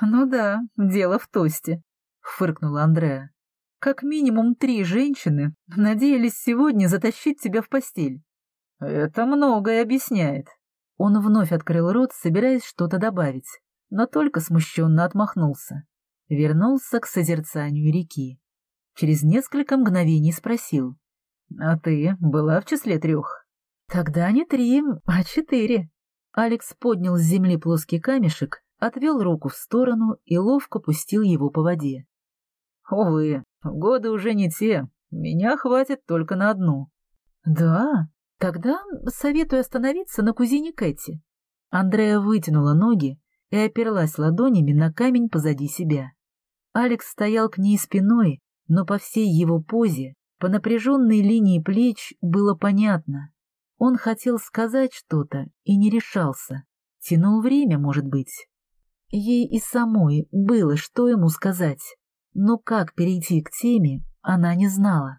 «Ну да, дело в тосте», — фыркнула Андреа. «Как минимум три женщины надеялись сегодня затащить тебя в постель». «Это многое объясняет». Он вновь открыл рот, собираясь что-то добавить, но только смущенно отмахнулся. Вернулся к созерцанию реки. Через несколько мгновений спросил. «А ты была в числе трех?» «Тогда не три, а четыре». Алекс поднял с земли плоский камешек, отвел руку в сторону и ловко пустил его по воде. «Увы, годы уже не те, меня хватит только на одну». «Да? Тогда советую остановиться на кузине Кэти». Андрея вытянула ноги и оперлась ладонями на камень позади себя. Алекс стоял к ней спиной, но по всей его позе, по напряженной линии плеч было понятно. Он хотел сказать что-то и не решался. Тянул время, может быть. Ей и самой было, что ему сказать, но как перейти к теме, она не знала.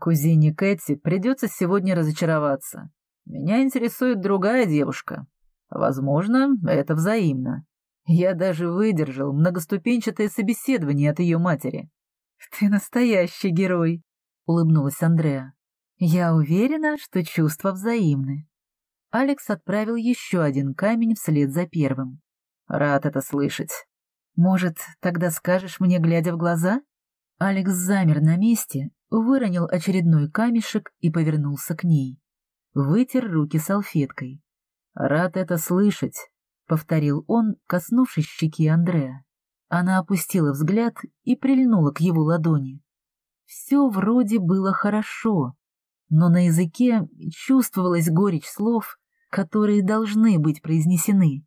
«Кузине Кэти придется сегодня разочароваться. Меня интересует другая девушка. Возможно, это взаимно. Я даже выдержал многоступенчатое собеседование от ее матери. «Ты настоящий герой», — улыбнулась Андреа. «Я уверена, что чувства взаимны». Алекс отправил еще один камень вслед за первым. «Рад это слышать. Может, тогда скажешь мне, глядя в глаза?» Алекс замер на месте, выронил очередной камешек и повернулся к ней. Вытер руки салфеткой. «Рад это слышать», — повторил он, коснувшись щеки Андреа. Она опустила взгляд и прильнула к его ладони. Все вроде было хорошо, но на языке чувствовалась горечь слов, которые должны быть произнесены.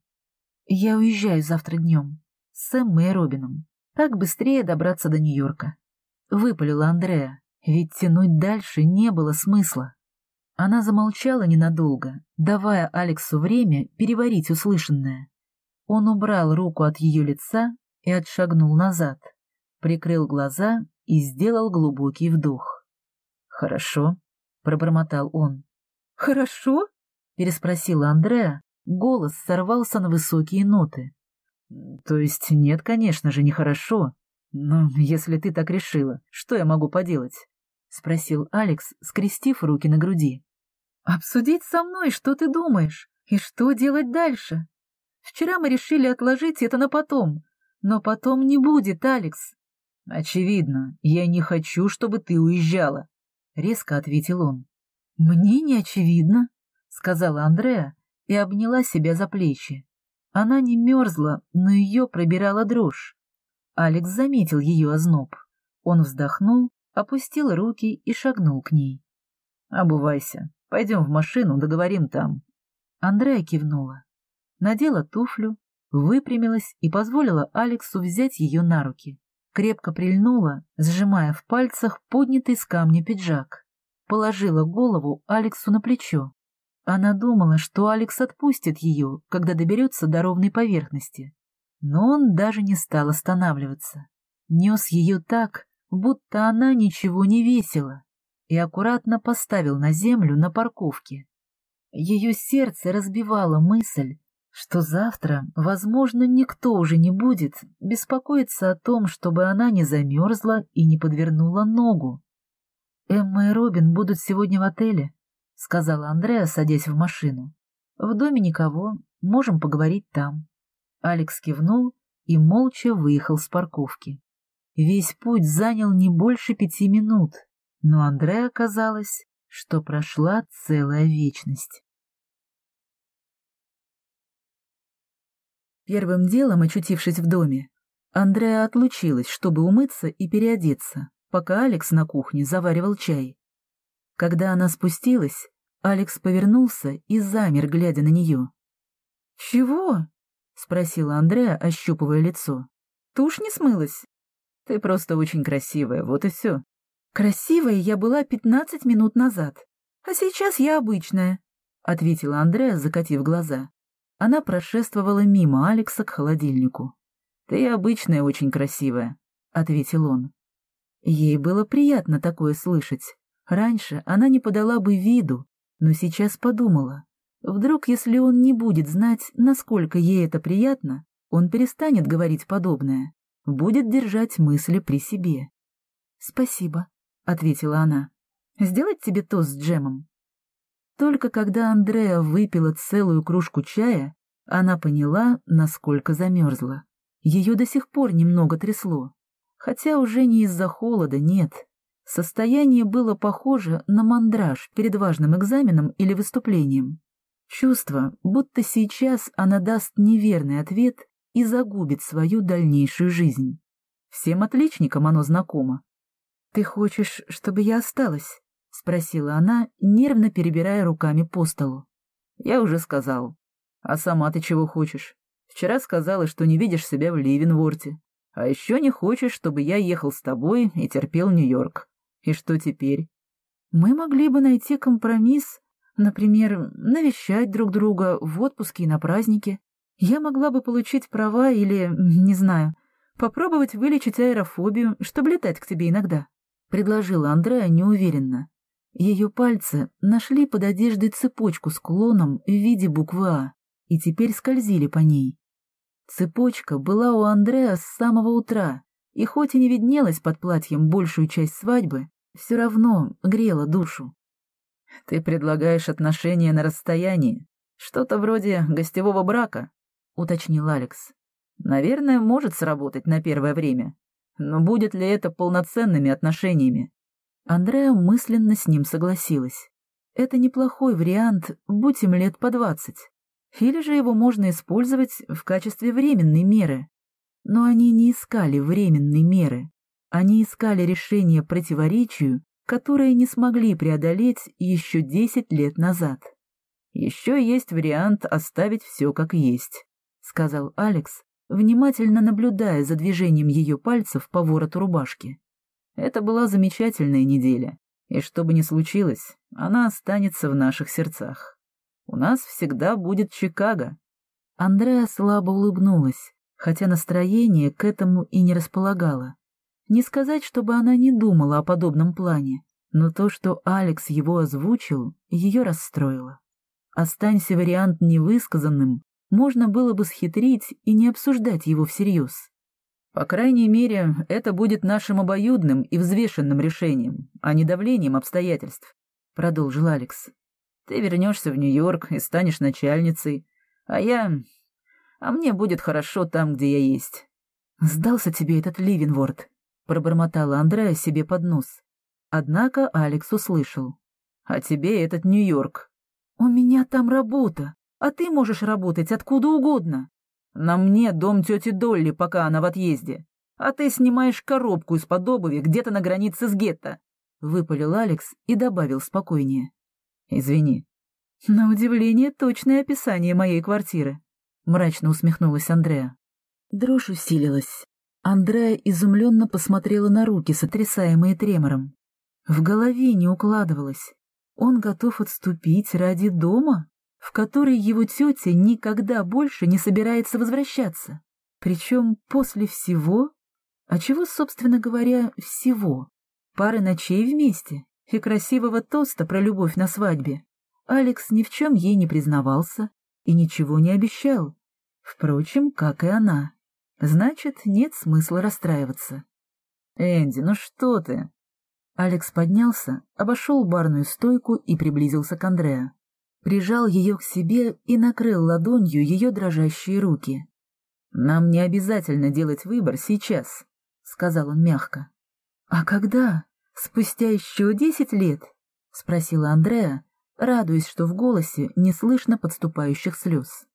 Я уезжаю завтра днем. С Эммой и Робином. Так быстрее добраться до Нью-Йорка. Выпалила Андреа, ведь тянуть дальше не было смысла. Она замолчала ненадолго, давая Алексу время переварить услышанное. Он убрал руку от ее лица и отшагнул назад, прикрыл глаза и сделал глубокий вдох. «Хорошо», — пробормотал он. «Хорошо?» — переспросила Андреа, голос сорвался на высокие ноты. То есть нет, конечно же, нехорошо. Но если ты так решила, что я могу поделать? Спросил Алекс, скрестив руки на груди. Обсудить со мной, что ты думаешь, и что делать дальше. Вчера мы решили отложить это на потом, но потом не будет, Алекс. Очевидно, я не хочу, чтобы ты уезжала, резко ответил он. Мне не очевидно, сказала Андреа и обняла себя за плечи. Она не мерзла, но ее пробирала дрожь. Алекс заметил ее озноб. Он вздохнул, опустил руки и шагнул к ней. «Обувайся. Пойдем в машину, договорим там». Андрея кивнула. Надела туфлю, выпрямилась и позволила Алексу взять ее на руки. Крепко прильнула, сжимая в пальцах поднятый с камня пиджак. Положила голову Алексу на плечо. Она думала, что Алекс отпустит ее, когда доберется до ровной поверхности. Но он даже не стал останавливаться. Нес ее так, будто она ничего не весила, и аккуратно поставил на землю на парковке. Ее сердце разбивало мысль, что завтра, возможно, никто уже не будет беспокоиться о том, чтобы она не замерзла и не подвернула ногу. Эмма и Робин будут сегодня в отеле, — сказала Андреа, садясь в машину. «В доме никого, можем поговорить там». Алекс кивнул и молча выехал с парковки. Весь путь занял не больше пяти минут, но Андреа казалось, что прошла целая вечность. Первым делом, очутившись в доме, Андреа отлучилась, чтобы умыться и переодеться, пока Алекс на кухне заваривал чай. Когда она спустилась, Алекс повернулся и замер, глядя на нее. «Чего?» — спросила Андреа, ощупывая лицо. «Тушь не смылась?» «Ты просто очень красивая, вот и все». «Красивая я была пятнадцать минут назад, а сейчас я обычная», — ответила Андреа, закатив глаза. Она прошествовала мимо Алекса к холодильнику. «Ты обычная очень красивая», — ответил он. Ей было приятно такое слышать. Раньше она не подала бы виду, но сейчас подумала, вдруг если он не будет знать, насколько ей это приятно, он перестанет говорить подобное, будет держать мысли при себе. «Спасибо», — ответила она. «Сделать тебе тост с джемом?» Только когда Андреа выпила целую кружку чая, она поняла, насколько замерзла. Ее до сих пор немного трясло. Хотя уже не из-за холода, нет. Состояние было похоже на мандраж перед важным экзаменом или выступлением. Чувство, будто сейчас она даст неверный ответ и загубит свою дальнейшую жизнь. Всем отличникам оно знакомо. «Ты хочешь, чтобы я осталась?» — спросила она, нервно перебирая руками по столу. «Я уже сказал. А сама ты чего хочешь? Вчера сказала, что не видишь себя в Ливенворте. А еще не хочешь, чтобы я ехал с тобой и терпел Нью-Йорк. И что теперь? Мы могли бы найти компромисс, например, навещать друг друга в отпуске и на празднике. Я могла бы получить права или, не знаю, попробовать вылечить аэрофобию, чтобы летать к тебе иногда», — предложила Андреа неуверенно. Ее пальцы нашли под одеждой цепочку с кулоном в виде буквы «А» и теперь скользили по ней. Цепочка была у Андреа с самого утра, и хоть и не виднелась под платьем большую часть свадьбы, все равно грела душу. «Ты предлагаешь отношения на расстоянии, что-то вроде гостевого брака», — уточнил Алекс. «Наверное, может сработать на первое время, но будет ли это полноценными отношениями?» Андреа мысленно с ним согласилась. Это неплохой вариант, будь им лет по двадцать. Или же его можно использовать в качестве временной меры, но они не искали временной меры. Они искали решение противоречию, которое не смогли преодолеть еще десять лет назад. Еще есть вариант оставить все как есть, — сказал Алекс, внимательно наблюдая за движением ее пальцев по вороту рубашки. «Это была замечательная неделя, и что бы ни случилось, она останется в наших сердцах. У нас всегда будет Чикаго». Андреа слабо улыбнулась, хотя настроение к этому и не располагало. Не сказать, чтобы она не думала о подобном плане, но то, что Алекс его озвучил, ее расстроило. Останься вариант невысказанным, можно было бы схитрить и не обсуждать его всерьез. По крайней мере, это будет нашим обоюдным и взвешенным решением, а не давлением обстоятельств, — продолжил Алекс. Ты вернешься в Нью-Йорк и станешь начальницей, а я... А мне будет хорошо там, где я есть. «Сдался тебе этот Ливенворд», — пробормотала Андрея себе под нос. Однако Алекс услышал. «А тебе этот Нью-Йорк». «У меня там работа а ты можешь работать откуда угодно. На мне дом тети Долли, пока она в отъезде, а ты снимаешь коробку из-под обуви где-то на границе с гетто», — выпалил Алекс и добавил спокойнее. «Извини». «На удивление, точное описание моей квартиры», — мрачно усмехнулась Андреа. Дрожь усилилась. Андреа изумленно посмотрела на руки, сотрясаемые тремором. В голове не укладывалось. Он готов отступить ради дома? В который его тетя никогда больше не собирается возвращаться. Причем после всего... А чего, собственно говоря, всего? Пары ночей вместе и красивого тоста про любовь на свадьбе. Алекс ни в чем ей не признавался и ничего не обещал. Впрочем, как и она. Значит, нет смысла расстраиваться. «Энди, ну что ты?» Алекс поднялся, обошел барную стойку и приблизился к Андреа прижал ее к себе и накрыл ладонью ее дрожащие руки. «Нам не обязательно делать выбор сейчас», — сказал он мягко. «А когда? Спустя еще десять лет?» — спросила Андреа, радуясь, что в голосе не слышно подступающих слез.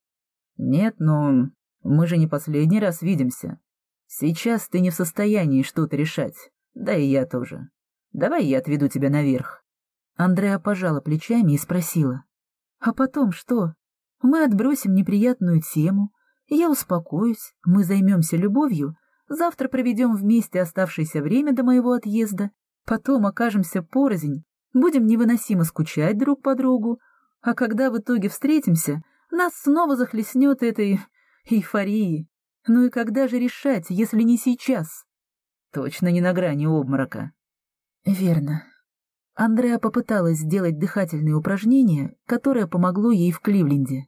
«Нет, но мы же не последний раз видимся. Сейчас ты не в состоянии что-то решать, да и я тоже. Давай я отведу тебя наверх». Андреа пожала плечами и спросила. А потом что? Мы отбросим неприятную тему, я успокоюсь, мы займемся любовью, завтра проведем вместе оставшееся время до моего отъезда, потом окажемся порознь, будем невыносимо скучать друг по другу, а когда в итоге встретимся, нас снова захлестнет этой эйфорией. Ну и когда же решать, если не сейчас? Точно не на грани обморока. Верно. Андреа попыталась сделать дыхательные упражнения, которое помогло ей в Кливленде.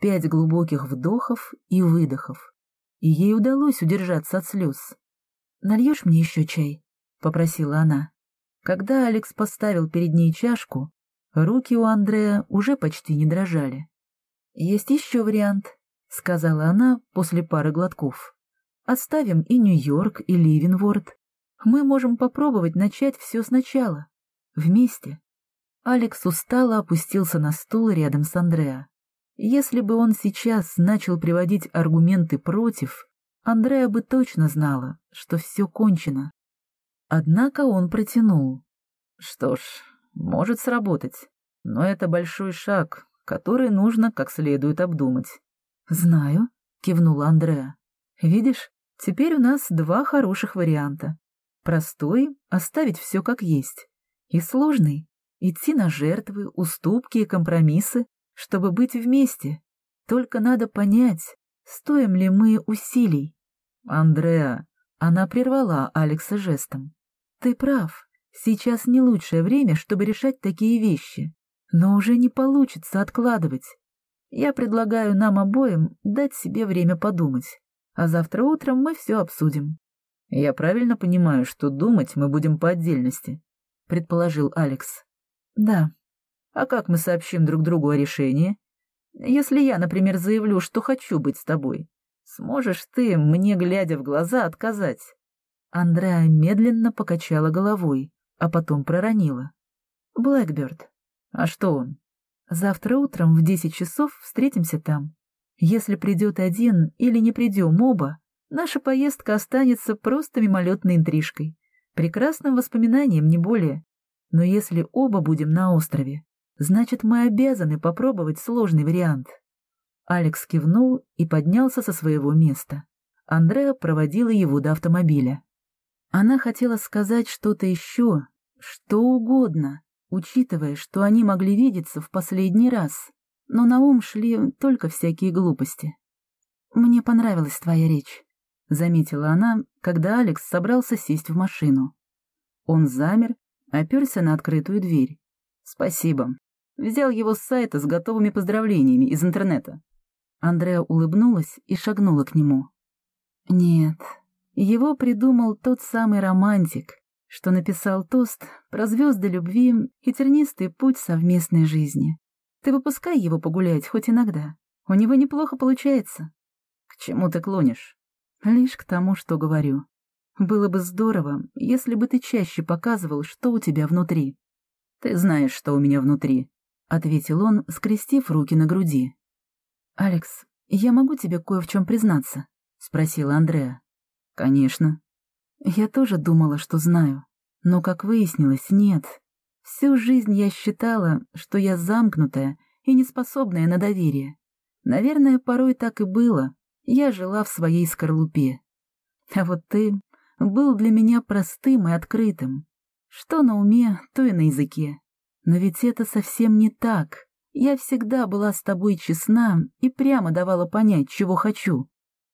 Пять глубоких вдохов и выдохов. И ей удалось удержаться от слез. «Нальешь мне еще чай?» — попросила она. Когда Алекс поставил перед ней чашку, руки у Андрея уже почти не дрожали. «Есть еще вариант», — сказала она после пары глотков. «Оставим и Нью-Йорк, и Ливенворд. Мы можем попробовать начать все сначала». Вместе. Алекс устало опустился на стул рядом с Андреа. Если бы он сейчас начал приводить аргументы против, Андреа бы точно знала, что все кончено. Однако он протянул. Что ж, может сработать, но это большой шаг, который нужно как следует обдумать. «Знаю», — кивнула Андреа. «Видишь, теперь у нас два хороших варианта. Простой — оставить все как есть, и сложный — идти на жертвы, уступки и компромиссы, чтобы быть вместе. Только надо понять, стоим ли мы усилий. Андреа, она прервала Алекса жестом. Ты прав, сейчас не лучшее время, чтобы решать такие вещи, но уже не получится откладывать. Я предлагаю нам обоим дать себе время подумать, а завтра утром мы все обсудим. Я правильно понимаю, что думать мы будем по отдельности? — предположил Алекс. «Да. А как мы сообщим друг другу о решении? Если я, например, заявлю, что хочу быть с тобой, сможешь ты, мне глядя в глаза, отказать?» Андреа медленно покачала головой, а потом проронила. «Блэкберт». «А что он?» «Завтра утром в десять часов встретимся там. Если придет один или не придем оба, наша поездка останется просто мимолетной интрижкой прекрасным воспоминанием, не более. Но если оба будем на острове, значит, мы обязаны попробовать сложный вариант. Алекс кивнул и поднялся со своего места. Андреа проводила его до автомобиля. Она хотела сказать что-то еще, что угодно, учитывая, что они могли видеться в последний раз, но на ум шли только всякие глупости. «Мне понравилась твоя речь», — заметила она, когда Алекс собрался сесть в машину. Он замер, оперся на открытую дверь. «Спасибо. Взял его с сайта с готовыми поздравлениями из интернета». Андреа улыбнулась и шагнула к нему. «Нет, его придумал тот самый романтик, что написал тост про звезды любви и тернистый путь совместной жизни. Ты выпускай его погулять хоть иногда. У него неплохо получается. К чему ты клонишь? Лишь к тому, что говорю. Было бы здорово, если бы ты чаще показывал, что у тебя внутри. Ты знаешь, что у меня внутри, — ответил он, скрестив руки на груди. «Алекс, я могу тебе кое в чем признаться?» — спросила Андреа. «Конечно». Я тоже думала, что знаю. Но, как выяснилось, нет. Всю жизнь я считала, что я замкнутая и неспособная на доверие. Наверное, порой так и было. Я жила в своей скорлупе. А вот ты был для меня простым и открытым. Что на уме, то и на языке. Но ведь это совсем не так. Я всегда была с тобой честна и прямо давала понять, чего хочу.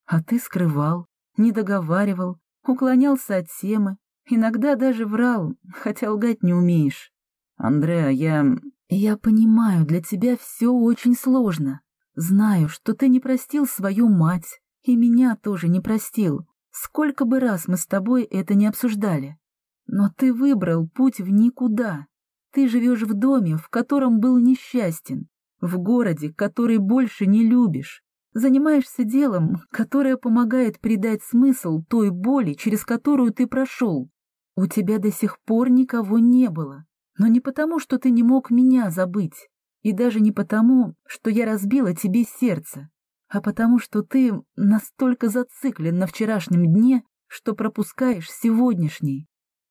А ты скрывал, не договаривал, уклонялся от темы, иногда даже врал, хотя лгать не умеешь. Андреа, я... Я понимаю, для тебя все очень сложно. Знаю, что ты не простил свою мать, и меня тоже не простил. Сколько бы раз мы с тобой это не обсуждали. Но ты выбрал путь в никуда. Ты живешь в доме, в котором был несчастен, в городе, который больше не любишь, Занимаешься делом, которое помогает придать смысл той боли, через которую ты прошел. У тебя до сих пор никого не было. Но не потому, что ты не мог меня забыть, и даже не потому, что я разбила тебе сердце, а потому, что ты настолько зациклен на вчерашнем дне, что пропускаешь сегодняшний.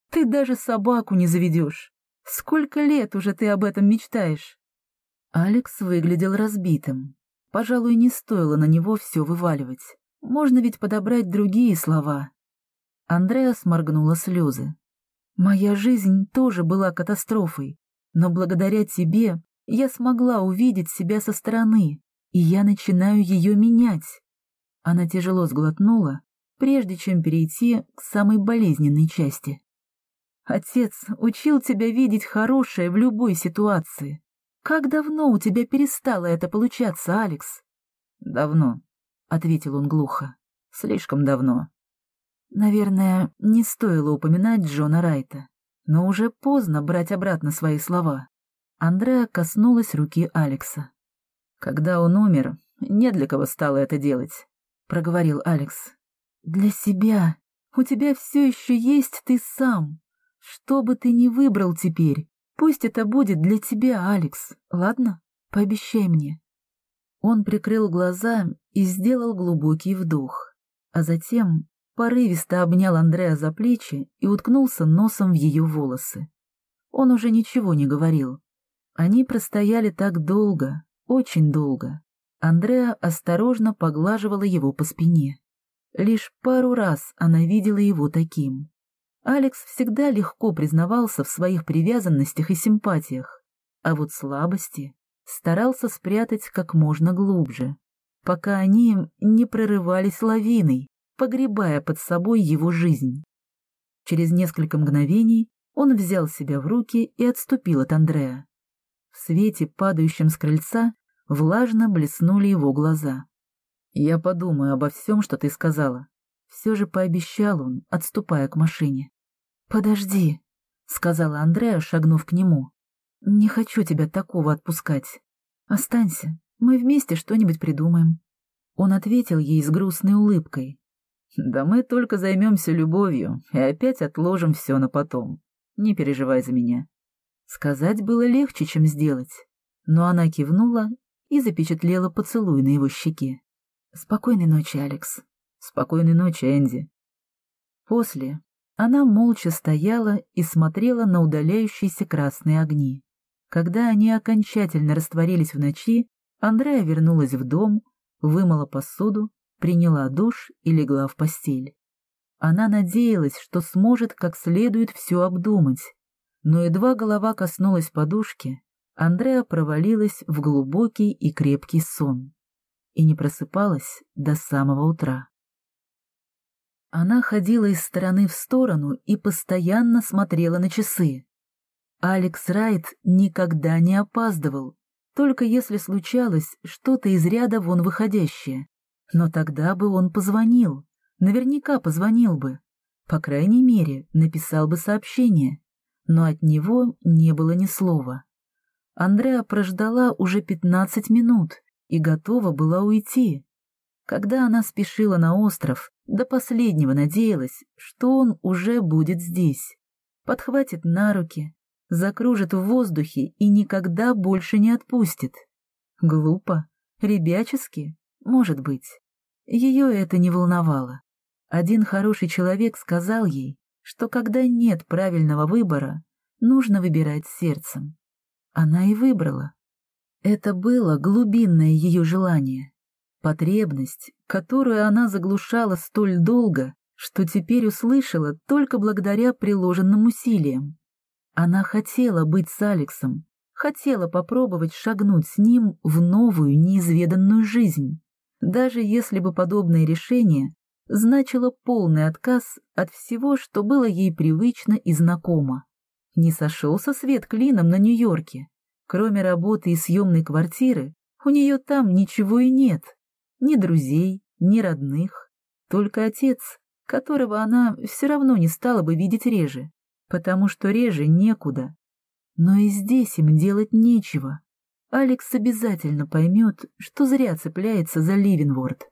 Ты даже собаку не заведешь. Сколько лет уже ты об этом мечтаешь? Алекс выглядел разбитым. Пожалуй, не стоило на него все вываливать. Можно ведь подобрать другие слова. Андреа сморгнула слезы. «Моя жизнь тоже была катастрофой, но благодаря тебе я смогла увидеть себя со стороны, и я начинаю ее менять». Она тяжело сглотнула, прежде чем перейти к самой болезненной части. «Отец учил тебя видеть хорошее в любой ситуации. Как давно у тебя перестало это получаться, Алекс? Давно, ответил он глухо. Слишком давно. Наверное, не стоило упоминать Джона Райта, но уже поздно брать обратно свои слова. Андреа коснулась руки Алекса. Когда он умер, не для кого стало это делать, проговорил Алекс. Для себя. У тебя все еще есть ты сам. Что бы ты ни выбрал теперь, Пусть это будет для тебя, Алекс, ладно? Пообещай мне. Он прикрыл глаза и сделал глубокий вдох, а затем порывисто обнял Андреа за плечи и уткнулся носом в ее волосы. Он уже ничего не говорил. Они простояли так долго, очень долго. Андреа осторожно поглаживала его по спине. Лишь пару раз она видела его таким. Алекс всегда легко признавался в своих привязанностях и симпатиях, а вот слабости старался спрятать как можно глубже, пока они не прорывались лавиной, погребая под собой его жизнь. Через несколько мгновений он взял себя в руки и отступил от Андрея. Свете, падающем с крыльца, влажно блеснули его глаза. «Я подумаю обо всем, что ты сказала», все же пообещал он, отступая к машине. «Подожди», — сказала Андреа, шагнув к нему. «Не хочу тебя такого отпускать. Останься, мы вместе что-нибудь придумаем». Он ответил ей с грустной улыбкой. «Да мы только займемся любовью и опять отложим все на потом. Не переживай за меня». Сказать было легче, чем сделать, но она кивнула и запечатлела поцелуй на его щеке. «Спокойной ночи, Алекс». Спокойной ночи, Энди. После она молча стояла и смотрела на удаляющиеся красные огни. Когда они окончательно растворились в ночи, Андрея вернулась в дом, вымыла посуду, приняла душ и легла в постель. Она надеялась, что сможет как следует все обдумать, но едва голова коснулась подушки, Андреа провалилась в глубокий и крепкий сон и не просыпалась до самого утра. Она ходила из стороны в сторону и постоянно смотрела на часы. Алекс Райт никогда не опаздывал, только если случалось что-то из ряда вон выходящее. Но тогда бы он позвонил, наверняка позвонил бы. По крайней мере, написал бы сообщение. Но от него не было ни слова. Андреа прождала уже пятнадцать минут и готова была уйти. Когда она спешила на остров, до последнего надеялась, что он уже будет здесь. Подхватит на руки, закружит в воздухе и никогда больше не отпустит. Глупо, ребячески, может быть. Ее это не волновало. Один хороший человек сказал ей, что когда нет правильного выбора, нужно выбирать сердцем. Она и выбрала. Это было глубинное ее желание, потребность, которую она заглушала столь долго, что теперь услышала только благодаря приложенным усилиям. Она хотела быть с Алексом, хотела попробовать шагнуть с ним в новую неизведанную жизнь, даже если бы подобное решение значило полный отказ от всего, что было ей привычно и знакомо. Не сошелся свет клином на Нью-Йорке. Кроме работы и съемной квартиры, у нее там ничего и нет. Ни друзей, ни родных. Только отец, которого она все равно не стала бы видеть реже, потому что реже некуда. Но и здесь им делать нечего. Алекс обязательно поймет, что зря цепляется за Ливенворд.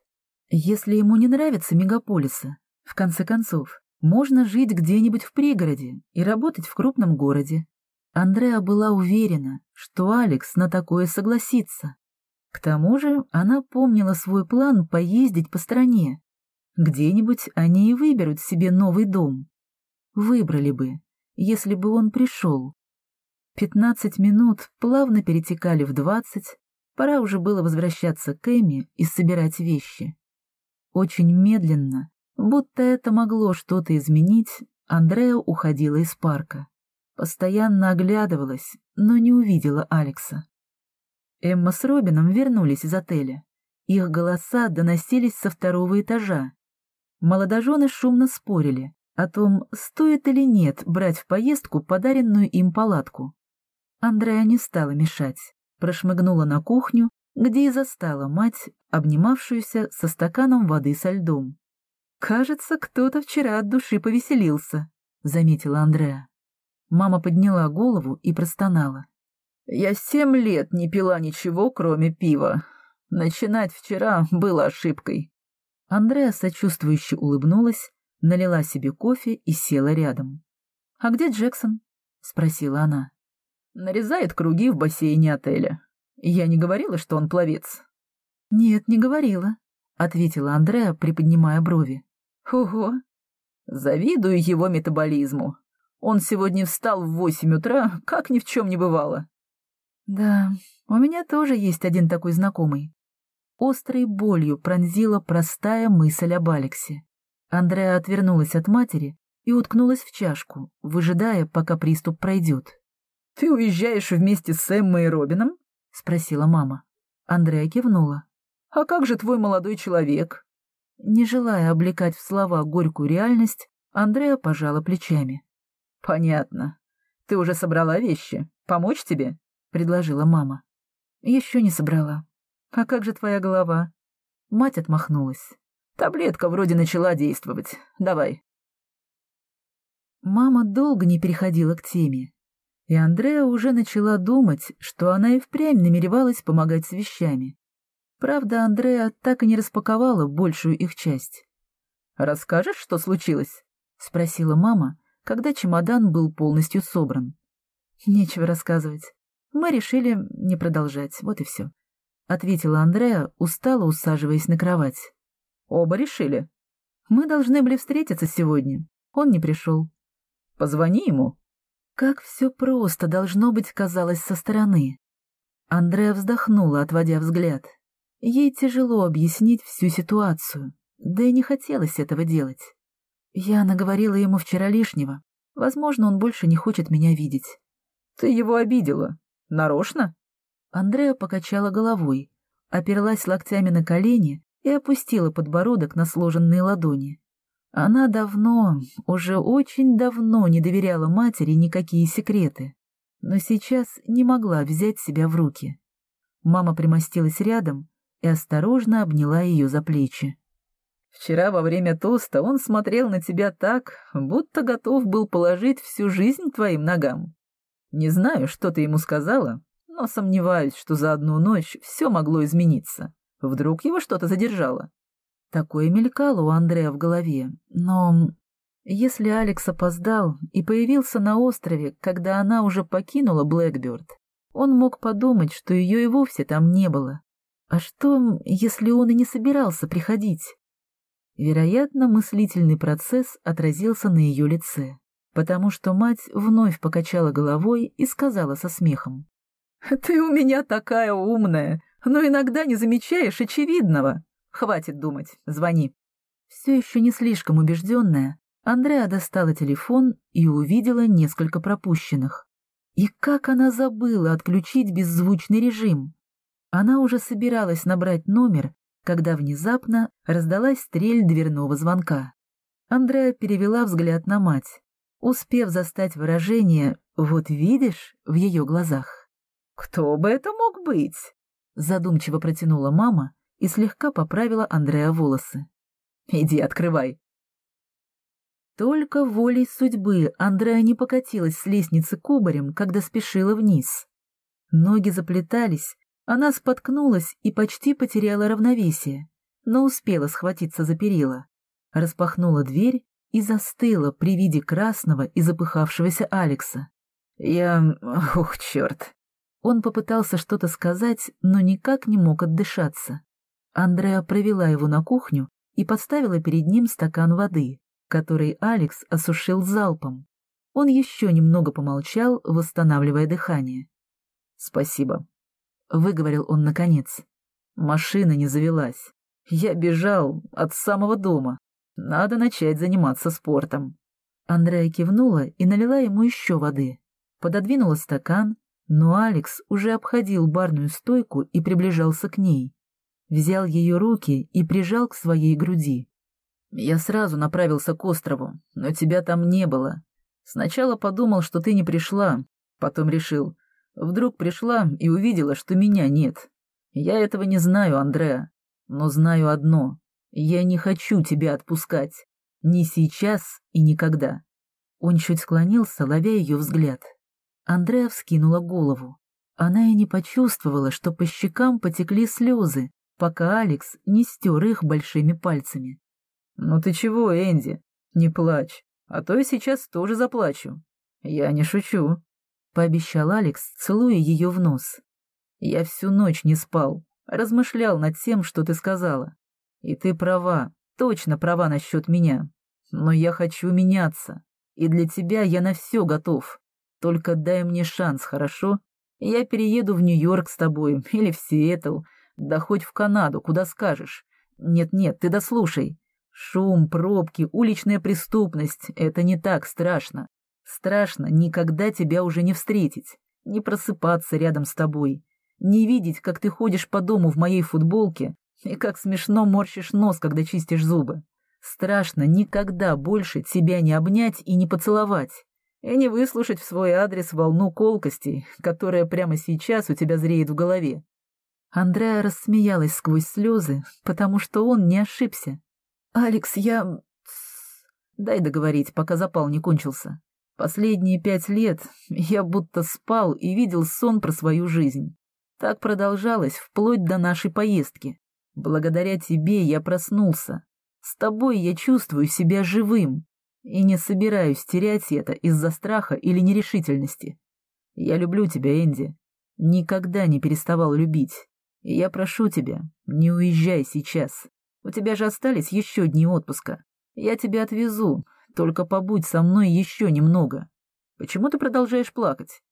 Если ему не нравятся мегаполисы, в конце концов, можно жить где-нибудь в пригороде и работать в крупном городе. Андреа была уверена, что Алекс на такое согласится. К тому же она помнила свой план поездить по стране. Где-нибудь они и выберут себе новый дом. Выбрали бы, если бы он пришел. Пятнадцать минут плавно перетекали в двадцать, пора уже было возвращаться к Эми и собирать вещи. Очень медленно, Будто это могло что-то изменить, Андреа уходила из парка. Постоянно оглядывалась, но не увидела Алекса. Эмма с Робином вернулись из отеля. Их голоса доносились со второго этажа. Молодожены шумно спорили о том, стоит или нет брать в поездку подаренную им палатку. Андреа не стала мешать, прошмыгнула на кухню, где и застала мать, обнимавшуюся со стаканом воды со льдом. «Кажется, кто-то вчера от души повеселился», — заметила Андреа. Мама подняла голову и простонала. «Я семь лет не пила ничего, кроме пива. Начинать вчера было ошибкой». Андреа сочувствующе улыбнулась, налила себе кофе и села рядом. «А где Джексон?» — спросила она. «Нарезает круги в бассейне отеля. Я не говорила, что он пловец?» «Нет, не говорила», — ответила Андреа, приподнимая брови. Ого! Завидую его метаболизму. Он сегодня встал в восемь утра, как ни в чем не бывало. Да, у меня тоже есть один такой знакомый. Острой болью пронзила простая мысль об Алексе. Андреа отвернулась от матери и уткнулась в чашку, выжидая, пока приступ пройдет. — Ты уезжаешь вместе с Эммой и Робином? — спросила мама. Андреа кивнула. — А как же твой молодой человек? Не желая облекать в слова горькую реальность, Андреа пожала плечами. — Понятно. Ты уже собрала вещи. Помочь тебе? — предложила мама. — Еще не собрала. А как же твоя голова? Мать отмахнулась. Таблетка вроде начала действовать. Давай. Мама долго не переходила к теме, и Андреа уже начала думать, что она и впрямь намеревалась помогать с вещами. Правда, Андреа так и не распаковала большую их часть. «Расскажешь, что случилось?» — спросила мама, когда чемодан был полностью собран. «Нечего рассказывать. Мы решили не продолжать, вот и все», — ответила Андреа, устало усаживаясь на кровать. «Оба решили?» «Мы должны были встретиться сегодня. Он не пришел». «Позвони ему». Как все просто должно быть казалось со стороны. Андреа вздохнула, отводя взгляд. Ей тяжело объяснить всю ситуацию, да и не хотелось этого делать. Я наговорила ему вчера лишнего. Возможно, он больше не хочет меня видеть. Ты его обидела. Нарочно? Андреа покачала головой, оперлась локтями на колени и опустила подбородок на сложенные ладони. Она давно, уже очень давно не доверяла матери никакие секреты, но сейчас не могла взять себя в руки. Мама примостилась рядом и осторожно обняла ее за плечи. «Вчера во время тоста он смотрел на тебя так, будто готов был положить всю жизнь твоим ногам. Не знаю, что ты ему сказала, но сомневаюсь, что за одну ночь все могло измениться. Вдруг его что-то задержало?» Такое мелькало у Андрея в голове, но если Алекс опоздал и появился на острове, когда она уже покинула Блэкберд, он мог подумать, что ее и вовсе там не было. А что, если он и не собирался приходить? Вероятно, мыслительный процесс отразился на ее лице, потому что мать вновь покачала головой и сказала со смехом. «Ты у меня такая умная, но иногда не замечаешь очевидного. Хватит думать, звони». Все еще не слишком убежденная, Андреа достала телефон и увидела несколько пропущенных. И как она забыла отключить беззвучный режим? Она уже собиралась набрать номер, когда внезапно раздалась стрель дверного звонка. Андреа перевела взгляд на мать, успев застать выражение «вот видишь» в ее глазах. «Кто бы это мог быть?» задумчиво протянула мама и слегка поправила Андреа волосы. «Иди, открывай». Только волей судьбы Андреа не покатилась с лестницы кубарем, когда спешила вниз. Ноги заплетались, она споткнулась и почти потеряла равновесие, но успела схватиться за перила. Распахнула дверь и застыла при виде красного и запыхавшегося Алекса. «Я... Ух, черт!» Он попытался что-то сказать, но никак не мог отдышаться. Андреа провела его на кухню и подставила перед ним стакан воды, который Алекс осушил залпом. Он еще немного помолчал, восстанавливая дыхание. «Спасибо», — выговорил он наконец. «Машина не завелась. Я бежал от самого дома. Надо начать заниматься спортом». Андрея кивнула и налила ему еще воды. Пододвинула стакан, но Алекс уже обходил барную стойку и приближался к ней взял ее руки и прижал к своей груди. «Я сразу направился к острову, но тебя там не было. Сначала подумал, что ты не пришла, потом решил. Вдруг пришла и увидела, что меня нет. Я этого не знаю, Андреа, но знаю одно. Я не хочу тебя отпускать. Ни сейчас и никогда». Он чуть склонился, ловя ее взгляд. Андреа вскинула голову. Она и не почувствовала, что по щекам потекли слезы, пока Алекс не стер их большими пальцами. «Ну ты чего, Энди? Не плачь, а то я сейчас тоже заплачу. Я не шучу», — пообещал Алекс, целуя ее в нос. «Я всю ночь не спал, размышлял над тем, что ты сказала. И ты права, точно права насчет меня. Но я хочу меняться, и для тебя я на все готов. Только дай мне шанс, хорошо? Я перееду в Нью-Йорк с тобой или в Сиэтл, да хоть в Канаду, куда скажешь. Нет-нет, ты дослушай. Шум, пробки, уличная преступность — это не так страшно. Страшно никогда тебя уже не встретить, не просыпаться рядом с тобой, не видеть, как ты ходишь по дому в моей футболке и как смешно морщишь нос, когда чистишь зубы. Страшно никогда больше тебя не обнять и не поцеловать, и не выслушать в свой адрес волну колкостей, которая прямо сейчас у тебя зреет в голове. Андреа рассмеялась сквозь слезы, потому что он не ошибся. «Алекс, я...» «Дай договорить, пока запал не кончился. Последние пять лет я будто спал и видел сон про свою жизнь. Так продолжалось вплоть до нашей поездки. Благодаря тебе я проснулся. С тобой я чувствую себя живым и не собираюсь терять это из-за страха или нерешительности. Я люблю тебя, Энди. Никогда не переставал любить. И я прошу тебя, не уезжай сейчас. У тебя же остались еще дни отпуска. Я тебя отвезу, только побудь со мной еще немного. Почему ты продолжаешь плакать?»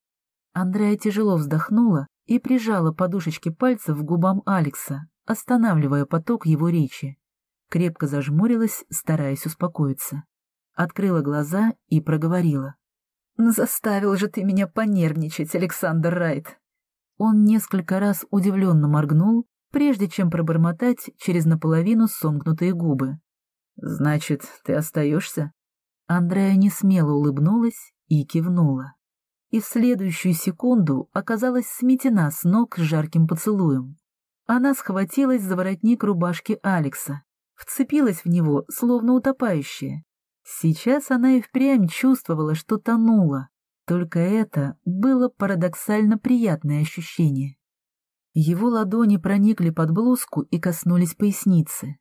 Андрея тяжело вздохнула и прижала подушечки пальцев к губам Алекса, останавливая поток его речи. Крепко зажмурилась, стараясь успокоиться. Открыла глаза и проговорила. «Заставил же ты меня понервничать, Александр Райт!» Он несколько раз удивленно моргнул, прежде чем пробормотать через наполовину сомкнутые губы. «Значит, ты остаешься?» Андрея несмело улыбнулась и кивнула. И в следующую секунду оказалась сметена с ног жарким поцелуем. Она схватилась за воротник рубашки Алекса, вцепилась в него, словно утопающая. Сейчас она и впрямь чувствовала, что тонула, только это было парадоксально приятное ощущение. Его ладони проникли под блузку и коснулись поясницы.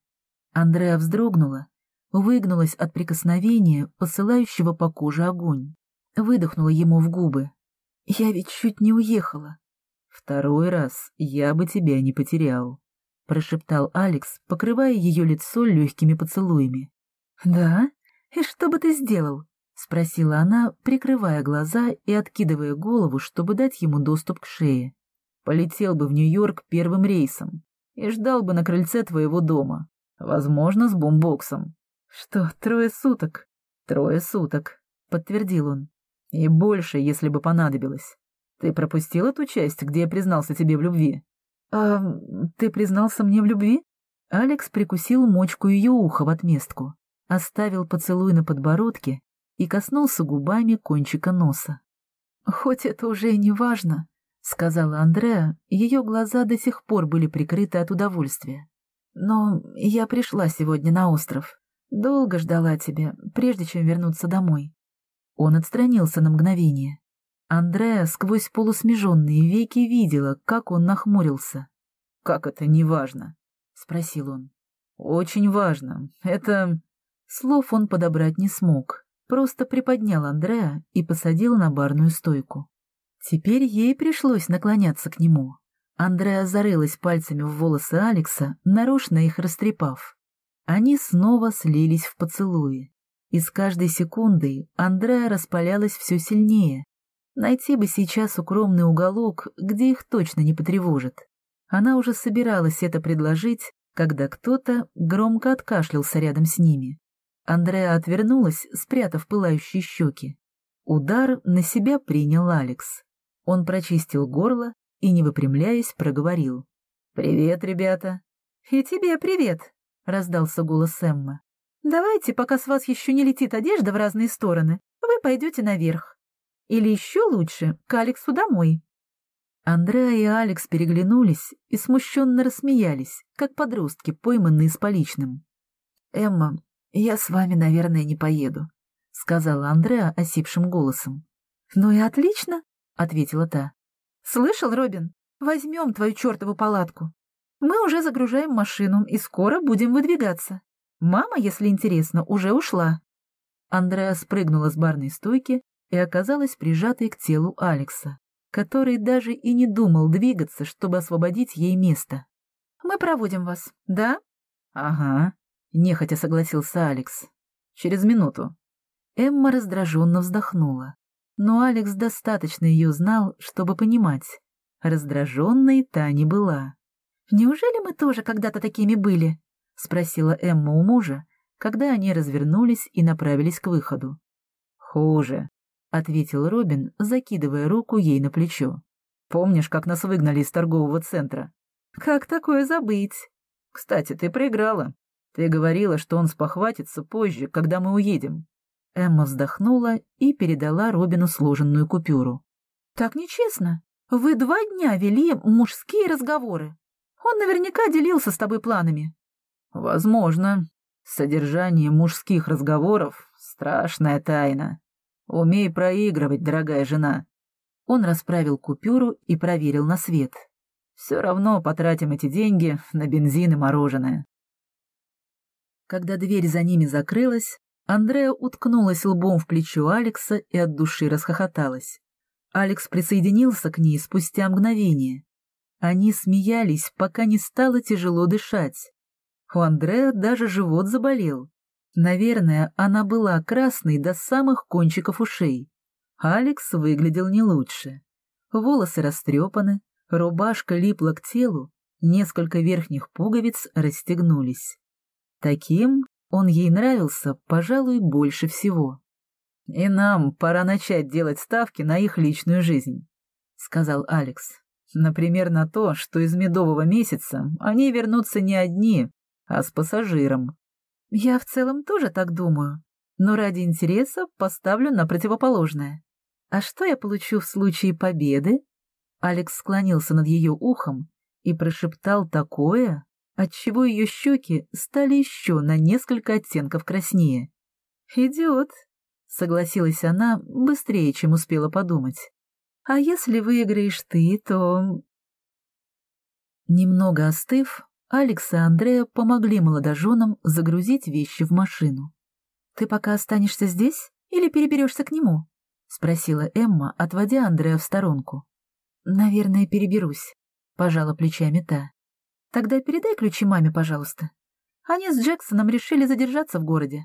Андреа вздрогнула, выгнулась от прикосновения, посылающего по коже огонь. Выдохнула ему в губы. «Я ведь чуть не уехала». «Второй раз я бы тебя не потерял», — прошептал Алекс, покрывая ее лицо легкими поцелуями. «Да? И что бы ты сделал?» — спросила она, прикрывая глаза и откидывая голову, чтобы дать ему доступ к шее. «Полетел бы в Нью-Йорк первым рейсом и ждал бы на крыльце твоего дома, возможно, с бомбоксом». «Что, трое суток?» «Трое суток», — подтвердил он. И больше, если бы понадобилось. Ты пропустил эту часть, где я признался тебе в любви? А ты признался мне в любви? Алекс прикусил мочку ее уха в отместку, оставил поцелуй на подбородке и коснулся губами кончика носа. «Хоть это уже и не важно», — сказала Андреа, ее глаза до сих пор были прикрыты от удовольствия. «Но я пришла сегодня на остров. Долго ждала тебя, прежде чем вернуться домой. Он отстранился на мгновение. Андреа сквозь полусмеженные веки видела, как он нахмурился. «Как это неважно?» — спросил он. «Очень важно. Это...» Слов он подобрать не смог, просто приподнял Андреа и посадил на барную стойку. Теперь ей пришлось наклоняться к нему. Андреа зарылась пальцами в волосы Алекса, нарочно их растрепав. Они снова слились в поцелуи. И с каждой секундой Андреа распалялась все сильнее. Найти бы сейчас укромный уголок, где их точно не потревожит. Она уже собиралась это предложить, когда кто-то громко откашлялся рядом с ними. Андреа отвернулась, спрятав пылающие щеки. Удар на себя принял Алекс. Он прочистил горло и, не выпрямляясь, проговорил. «Привет, ребята!» «И тебе привет!» — раздался голос Эммы. Давайте, пока с вас еще не летит одежда в разные стороны, вы пойдете наверх. Или еще лучше, к Алексу домой. Андреа и Алекс переглянулись и смущенно рассмеялись, как подростки, пойманные с поличным. «Эмма, я с вами, наверное, не поеду», — сказала Андреа осипшим голосом. «Ну и отлично», — ответила та. «Слышал, Робин? Возьмем твою чертову палатку. Мы уже загружаем машину и скоро будем выдвигаться. Мама, если интересно, уже ушла. Андреа спрыгнула с барной стойки и оказалась прижатой к телу Алекса, который даже и не думал двигаться, чтобы освободить ей место. «Мы проводим вас, да?» «Ага», — нехотя согласился Алекс. «Через минуту». Эмма раздраженно вздохнула, но Алекс достаточно ее знал, чтобы понимать. Раздраженной та не была. «Неужели мы тоже когда-то такими были?» — спросила Эмма у мужа, когда они развернулись и направились к выходу. «Хуже», — ответил Робин, закидывая руку ей на плечо. «Помнишь, как нас выгнали из торгового центра?» «Как такое забыть?» «Кстати, ты проиграла. Ты говорила, что он спохватится позже, когда мы уедем». Эмма вздохнула и передала Робину сложенную купюру. «Так нечестно. Вы два дня вели мужские разговоры. Он наверняка делился с тобой планами. Возможно. Содержание мужских разговоров — страшная тайна. Умей проигрывать, дорогая жена. Он расправил купюру и проверил на свет. Все равно потратим эти деньги на бензин и мороженое. Когда дверь за ними закрылась, Андреа уткнулась лбом в плечо Алекса и от души расхохоталась. Алекс присоединился к ней спустя мгновение. Они смеялись, пока не стало тяжело дышать. У Андрея даже живот заболел. Наверное, она была красной до самых кончиков ушей. Алекс выглядел не лучше. Волосы растрепаны, рубашка липла к телу, Несколько верхних пуговиц расстегнулись. Таким он ей нравился, пожалуй, больше всего. «И нам пора начать делать ставки на их личную жизнь», — сказал Алекс. «Например, на то, что из медового месяца они вернутся не одни, а с пассажиром». «Я в целом тоже так думаю, но ради интереса поставлю на противоположное. А что я получу в случае победы?» Алекс склонился над ее ухом и прошептал такое, отчего ее щеки стали еще на несколько оттенков краснее. «Идет», — согласилась она быстрее, чем успела подумать. «А если выиграешь ты, то...» Немного остыв, Алекс и Андрея помогли молодоженам загрузить вещи в машину. «Ты пока останешься здесь или переберешься к нему?» — спросила Эмма, отводя Андрея в сторонку. «Наверное, переберусь», — пожала плечами та. «Тогда передай ключи маме, пожалуйста. Они с Джексоном решили задержаться в городе».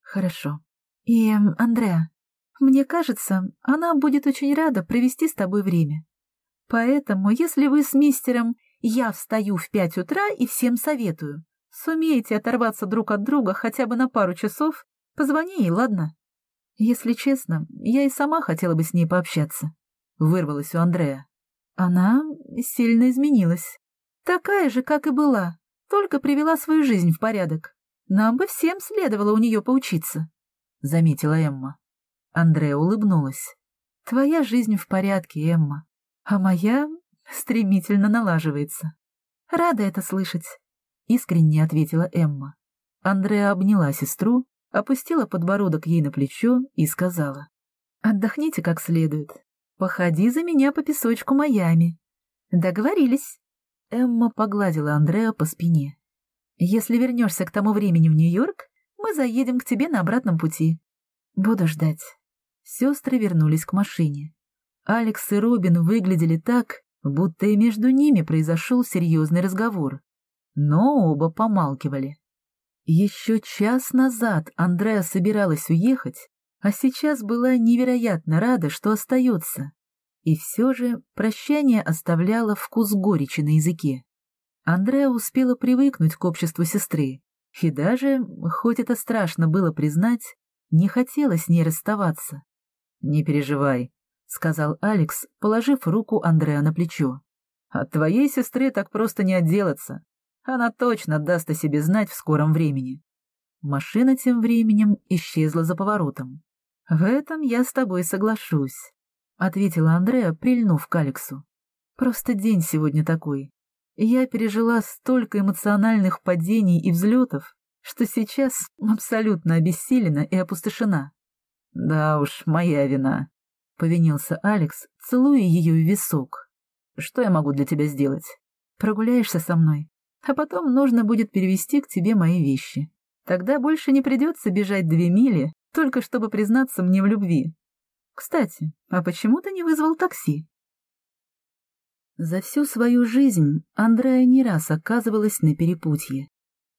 «Хорошо. И, Андреа, мне кажется, она будет очень рада провести с тобой время. Поэтому, если вы с мистером «я встаю в пять утра и всем советую», сумеете оторваться друг от друга хотя бы на пару часов, позвони ей, ладно?» «Если честно, я и сама хотела бы с ней пообщаться», — вырвалась у Андрея. Она сильно изменилась. Такая же, как и была, только привела свою жизнь в порядок. Нам бы всем следовало у нее поучиться, — заметила Эмма. Андрея улыбнулась. Твоя жизнь в порядке, Эмма, а моя стремительно налаживается. Рада это слышать, — искренне ответила Эмма. Андреа обняла сестру, опустила подбородок ей на плечо и сказала. «Отдохните как следует. Походи за меня по песочку Майами. Договорились. Эмма погладила Андреа по спине. Если вернешься к тому времени в Нью-Йорк, мы заедем к тебе на обратном пути. Буду ждать. Сестры вернулись к машине. Алекс и Робин выглядели так, будто и между ними произошел серьезный разговор. Но оба помалкивали. Еще час назад Андреа собиралась уехать, а сейчас была невероятно рада, что остается. И все же прощание оставляло вкус горечи на языке. Андреа успела привыкнуть к обществу сестры, и даже, хоть это страшно было признать, не хотела с ней расставаться. «Не переживай», — сказал Алекс, положив руку Андреа на плечо. «От твоей сестры так просто не отделаться. Она точно даст о себе знать в скором времени». Машина тем временем исчезла за поворотом. «В этом я с тобой соглашусь», — ответила Андреа, прильнув к Алексу. «Просто день сегодня такой. Я пережила столько эмоциональных падений и взлетов, что сейчас абсолютно обессилена и опустошена». «Да уж, моя вина», — повинился Алекс, целуя ее в висок. «Что я могу для тебя сделать? Прогуляешься со мной, а потом нужно будет перевести к тебе мои вещи. Тогда больше не придется бежать две мили, только чтобы признаться мне в любви. Кстати, а почему ты не вызвал такси? За всю свою жизнь Андрея не раз оказывалась на перепутье.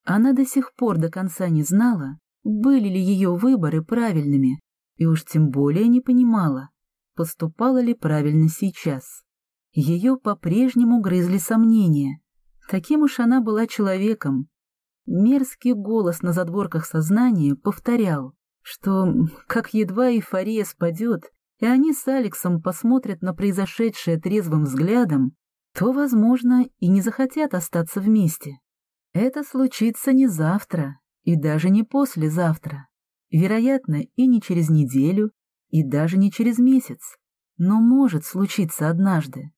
Она до сих пор до конца не знала, были ли ее выборы правильными, и уж тем более не понимала, поступала ли правильно сейчас. Ее по-прежнему грызли сомнения. Таким уж она была человеком. Мерзкий голос на задворках сознания повторял что, как едва эйфория спадет, и они с Алексом посмотрят на произошедшее трезвым взглядом, то, возможно, и не захотят остаться вместе. Это случится не завтра и даже не послезавтра, вероятно, и не через неделю, и даже не через месяц, но может случиться однажды.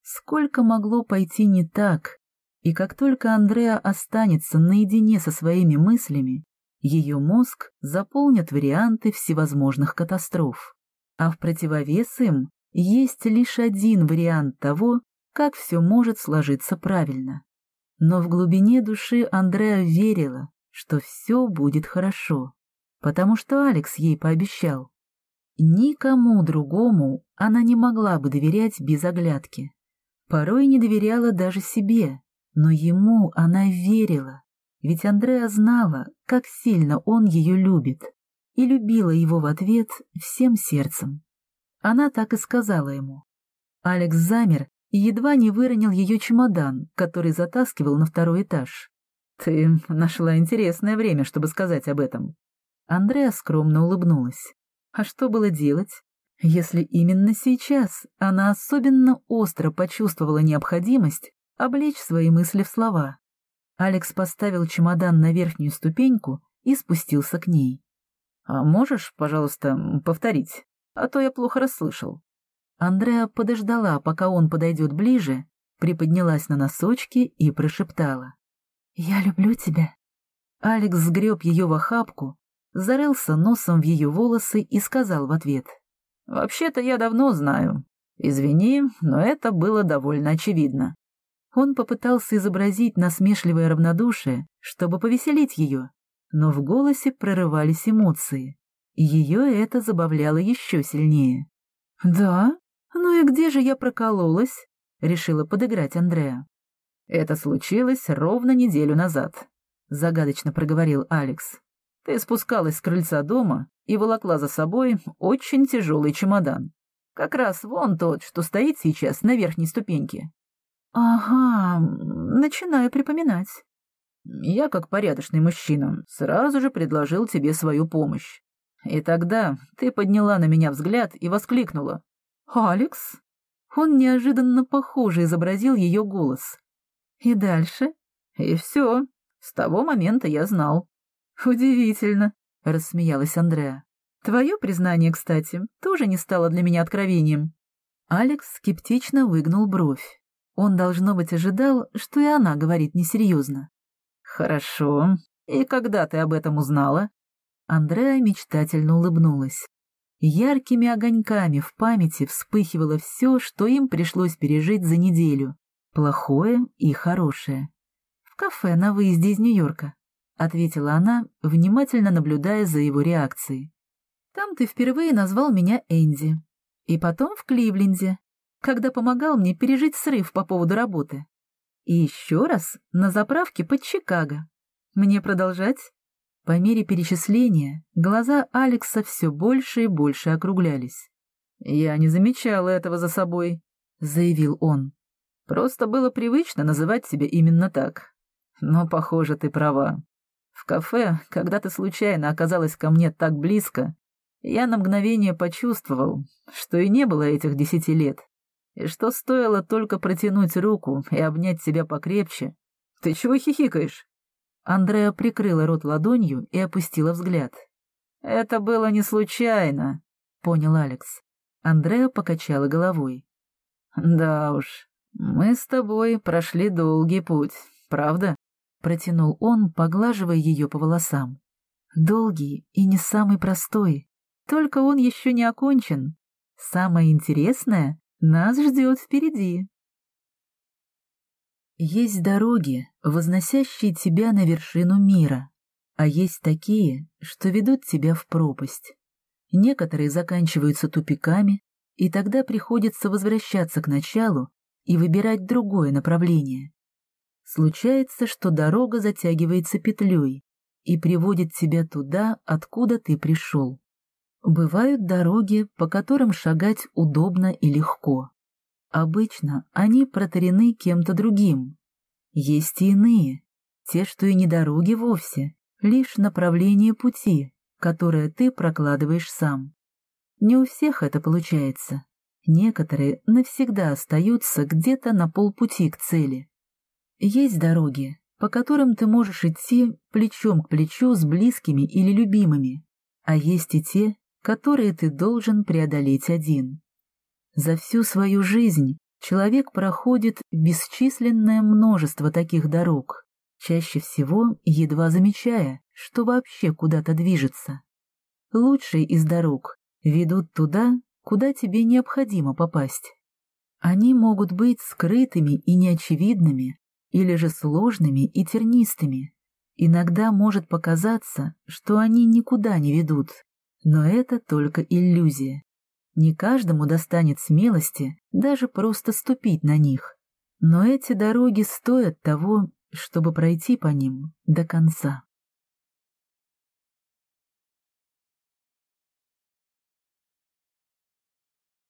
Сколько могло пойти не так, и как только Андреа останется наедине со своими мыслями, ее мозг заполнят варианты всевозможных катастроф. А в противовес им есть лишь один вариант того, как все может сложиться правильно. Но в глубине души Андреа верила, что все будет хорошо, потому что Алекс ей пообещал. Никому другому она не могла бы доверять без оглядки. Порой не доверяла даже себе, но ему она верила ведь Андреа знала, как сильно он ее любит, и любила его в ответ всем сердцем. Она так и сказала ему. Алекс замер и едва не выронил ее чемодан, который затаскивал на второй этаж. «Ты нашла интересное время, чтобы сказать об этом». Андреа скромно улыбнулась. А что было делать, если именно сейчас она особенно остро почувствовала необходимость облечь свои мысли в слова? Алекс поставил чемодан на верхнюю ступеньку и спустился к ней. «А можешь, пожалуйста, повторить? А то я плохо расслышал». Андреа подождала, пока он подойдет ближе, приподнялась на носочки и прошептала. «Я люблю тебя». Алекс сгреб ее в охапку, зарылся носом в ее волосы и сказал в ответ. «Вообще-то я давно знаю. Извини, но это было довольно очевидно». Он попытался изобразить насмешливое равнодушие, чтобы повеселить ее, но в голосе прорывались эмоции, ее это забавляло еще сильнее. «Да? Ну и где же я прокололась?» — решила подыграть Андреа. «Это случилось ровно неделю назад», — загадочно проговорил Алекс. «Ты спускалась с крыльца дома и волокла за собой очень тяжелый чемодан. Как раз вон тот, что стоит сейчас на верхней ступеньке». «Ага, начинаю припоминать». Я, как порядочный мужчина, сразу же предложил тебе свою помощь. И тогда ты подняла на меня взгляд и воскликнула. «Алекс?» Он неожиданно похоже изобразил ее голос. «И дальше?» «И все. С того момента я знал». «Удивительно», — рассмеялась Андреа. «Твое признание, кстати, тоже не стало для меня откровением». Алекс скептично выгнул бровь. Он, должно быть, ожидал, что и она говорит несерьезно. «Хорошо. И когда ты об этом узнала?» Андреа мечтательно улыбнулась. Яркими огоньками в памяти вспыхивало все, что им пришлось пережить за неделю. Плохое и хорошее. «В кафе на выезде из Нью-Йорка», — ответила она, внимательно наблюдая за его реакцией. «Там ты впервые назвал меня Энди. И потом в Кливленде, когда помогал мне пережить срыв по поводу работы. И еще раз на заправке под Чикаго. Мне продолжать? По мере перечисления глаза Алекса все больше и больше округлялись. «Я не замечал этого за собой», — заявил он. «Просто было привычно называть себя именно так. Но, похоже, ты права. В кафе, когда ты случайно оказалась ко мне так близко, я на мгновение почувствовал, что и не было этих десяти лет и что стоило только протянуть руку и обнять себя покрепче. Ты чего хихикаешь? Андреа прикрыла рот ладонью и опустила взгляд. «Это было не случайно», — понял Алекс. Андреа покачала головой. «Да уж, мы с тобой прошли долгий путь, правда?» — протянул он, поглаживая ее по волосам. «Долгий и не самый простой. Только он еще не окончен. Самое интересное нас ждет впереди. Есть дороги, возносящие тебя на вершину мира, а есть такие, что ведут тебя в пропасть. Некоторые заканчиваются тупиками, и тогда приходится возвращаться к началу и выбирать другое направление. Случается, что дорога затягивается петлей и приводит тебя туда, откуда ты пришел. Бывают дороги, по которым шагать удобно и легко. Обычно они протарены кем-то другим. Есть и иные, те, что и не дороги вовсе, лишь направление пути, которое ты прокладываешь сам. Не у всех это получается. Некоторые навсегда остаются где-то на полпути к цели. Есть дороги, по которым ты можешь идти плечом к плечу с близкими или любимыми, а есть и те, которые ты должен преодолеть один. За всю свою жизнь человек проходит бесчисленное множество таких дорог, чаще всего едва замечая, что вообще куда-то движется. Лучшие из дорог ведут туда, куда тебе необходимо попасть. Они могут быть скрытыми и неочевидными, или же сложными и тернистыми. Иногда может показаться, что они никуда не ведут, но это только иллюзия. Не каждому достанет смелости даже просто ступить на них. Но эти дороги стоят того, чтобы пройти по ним до конца.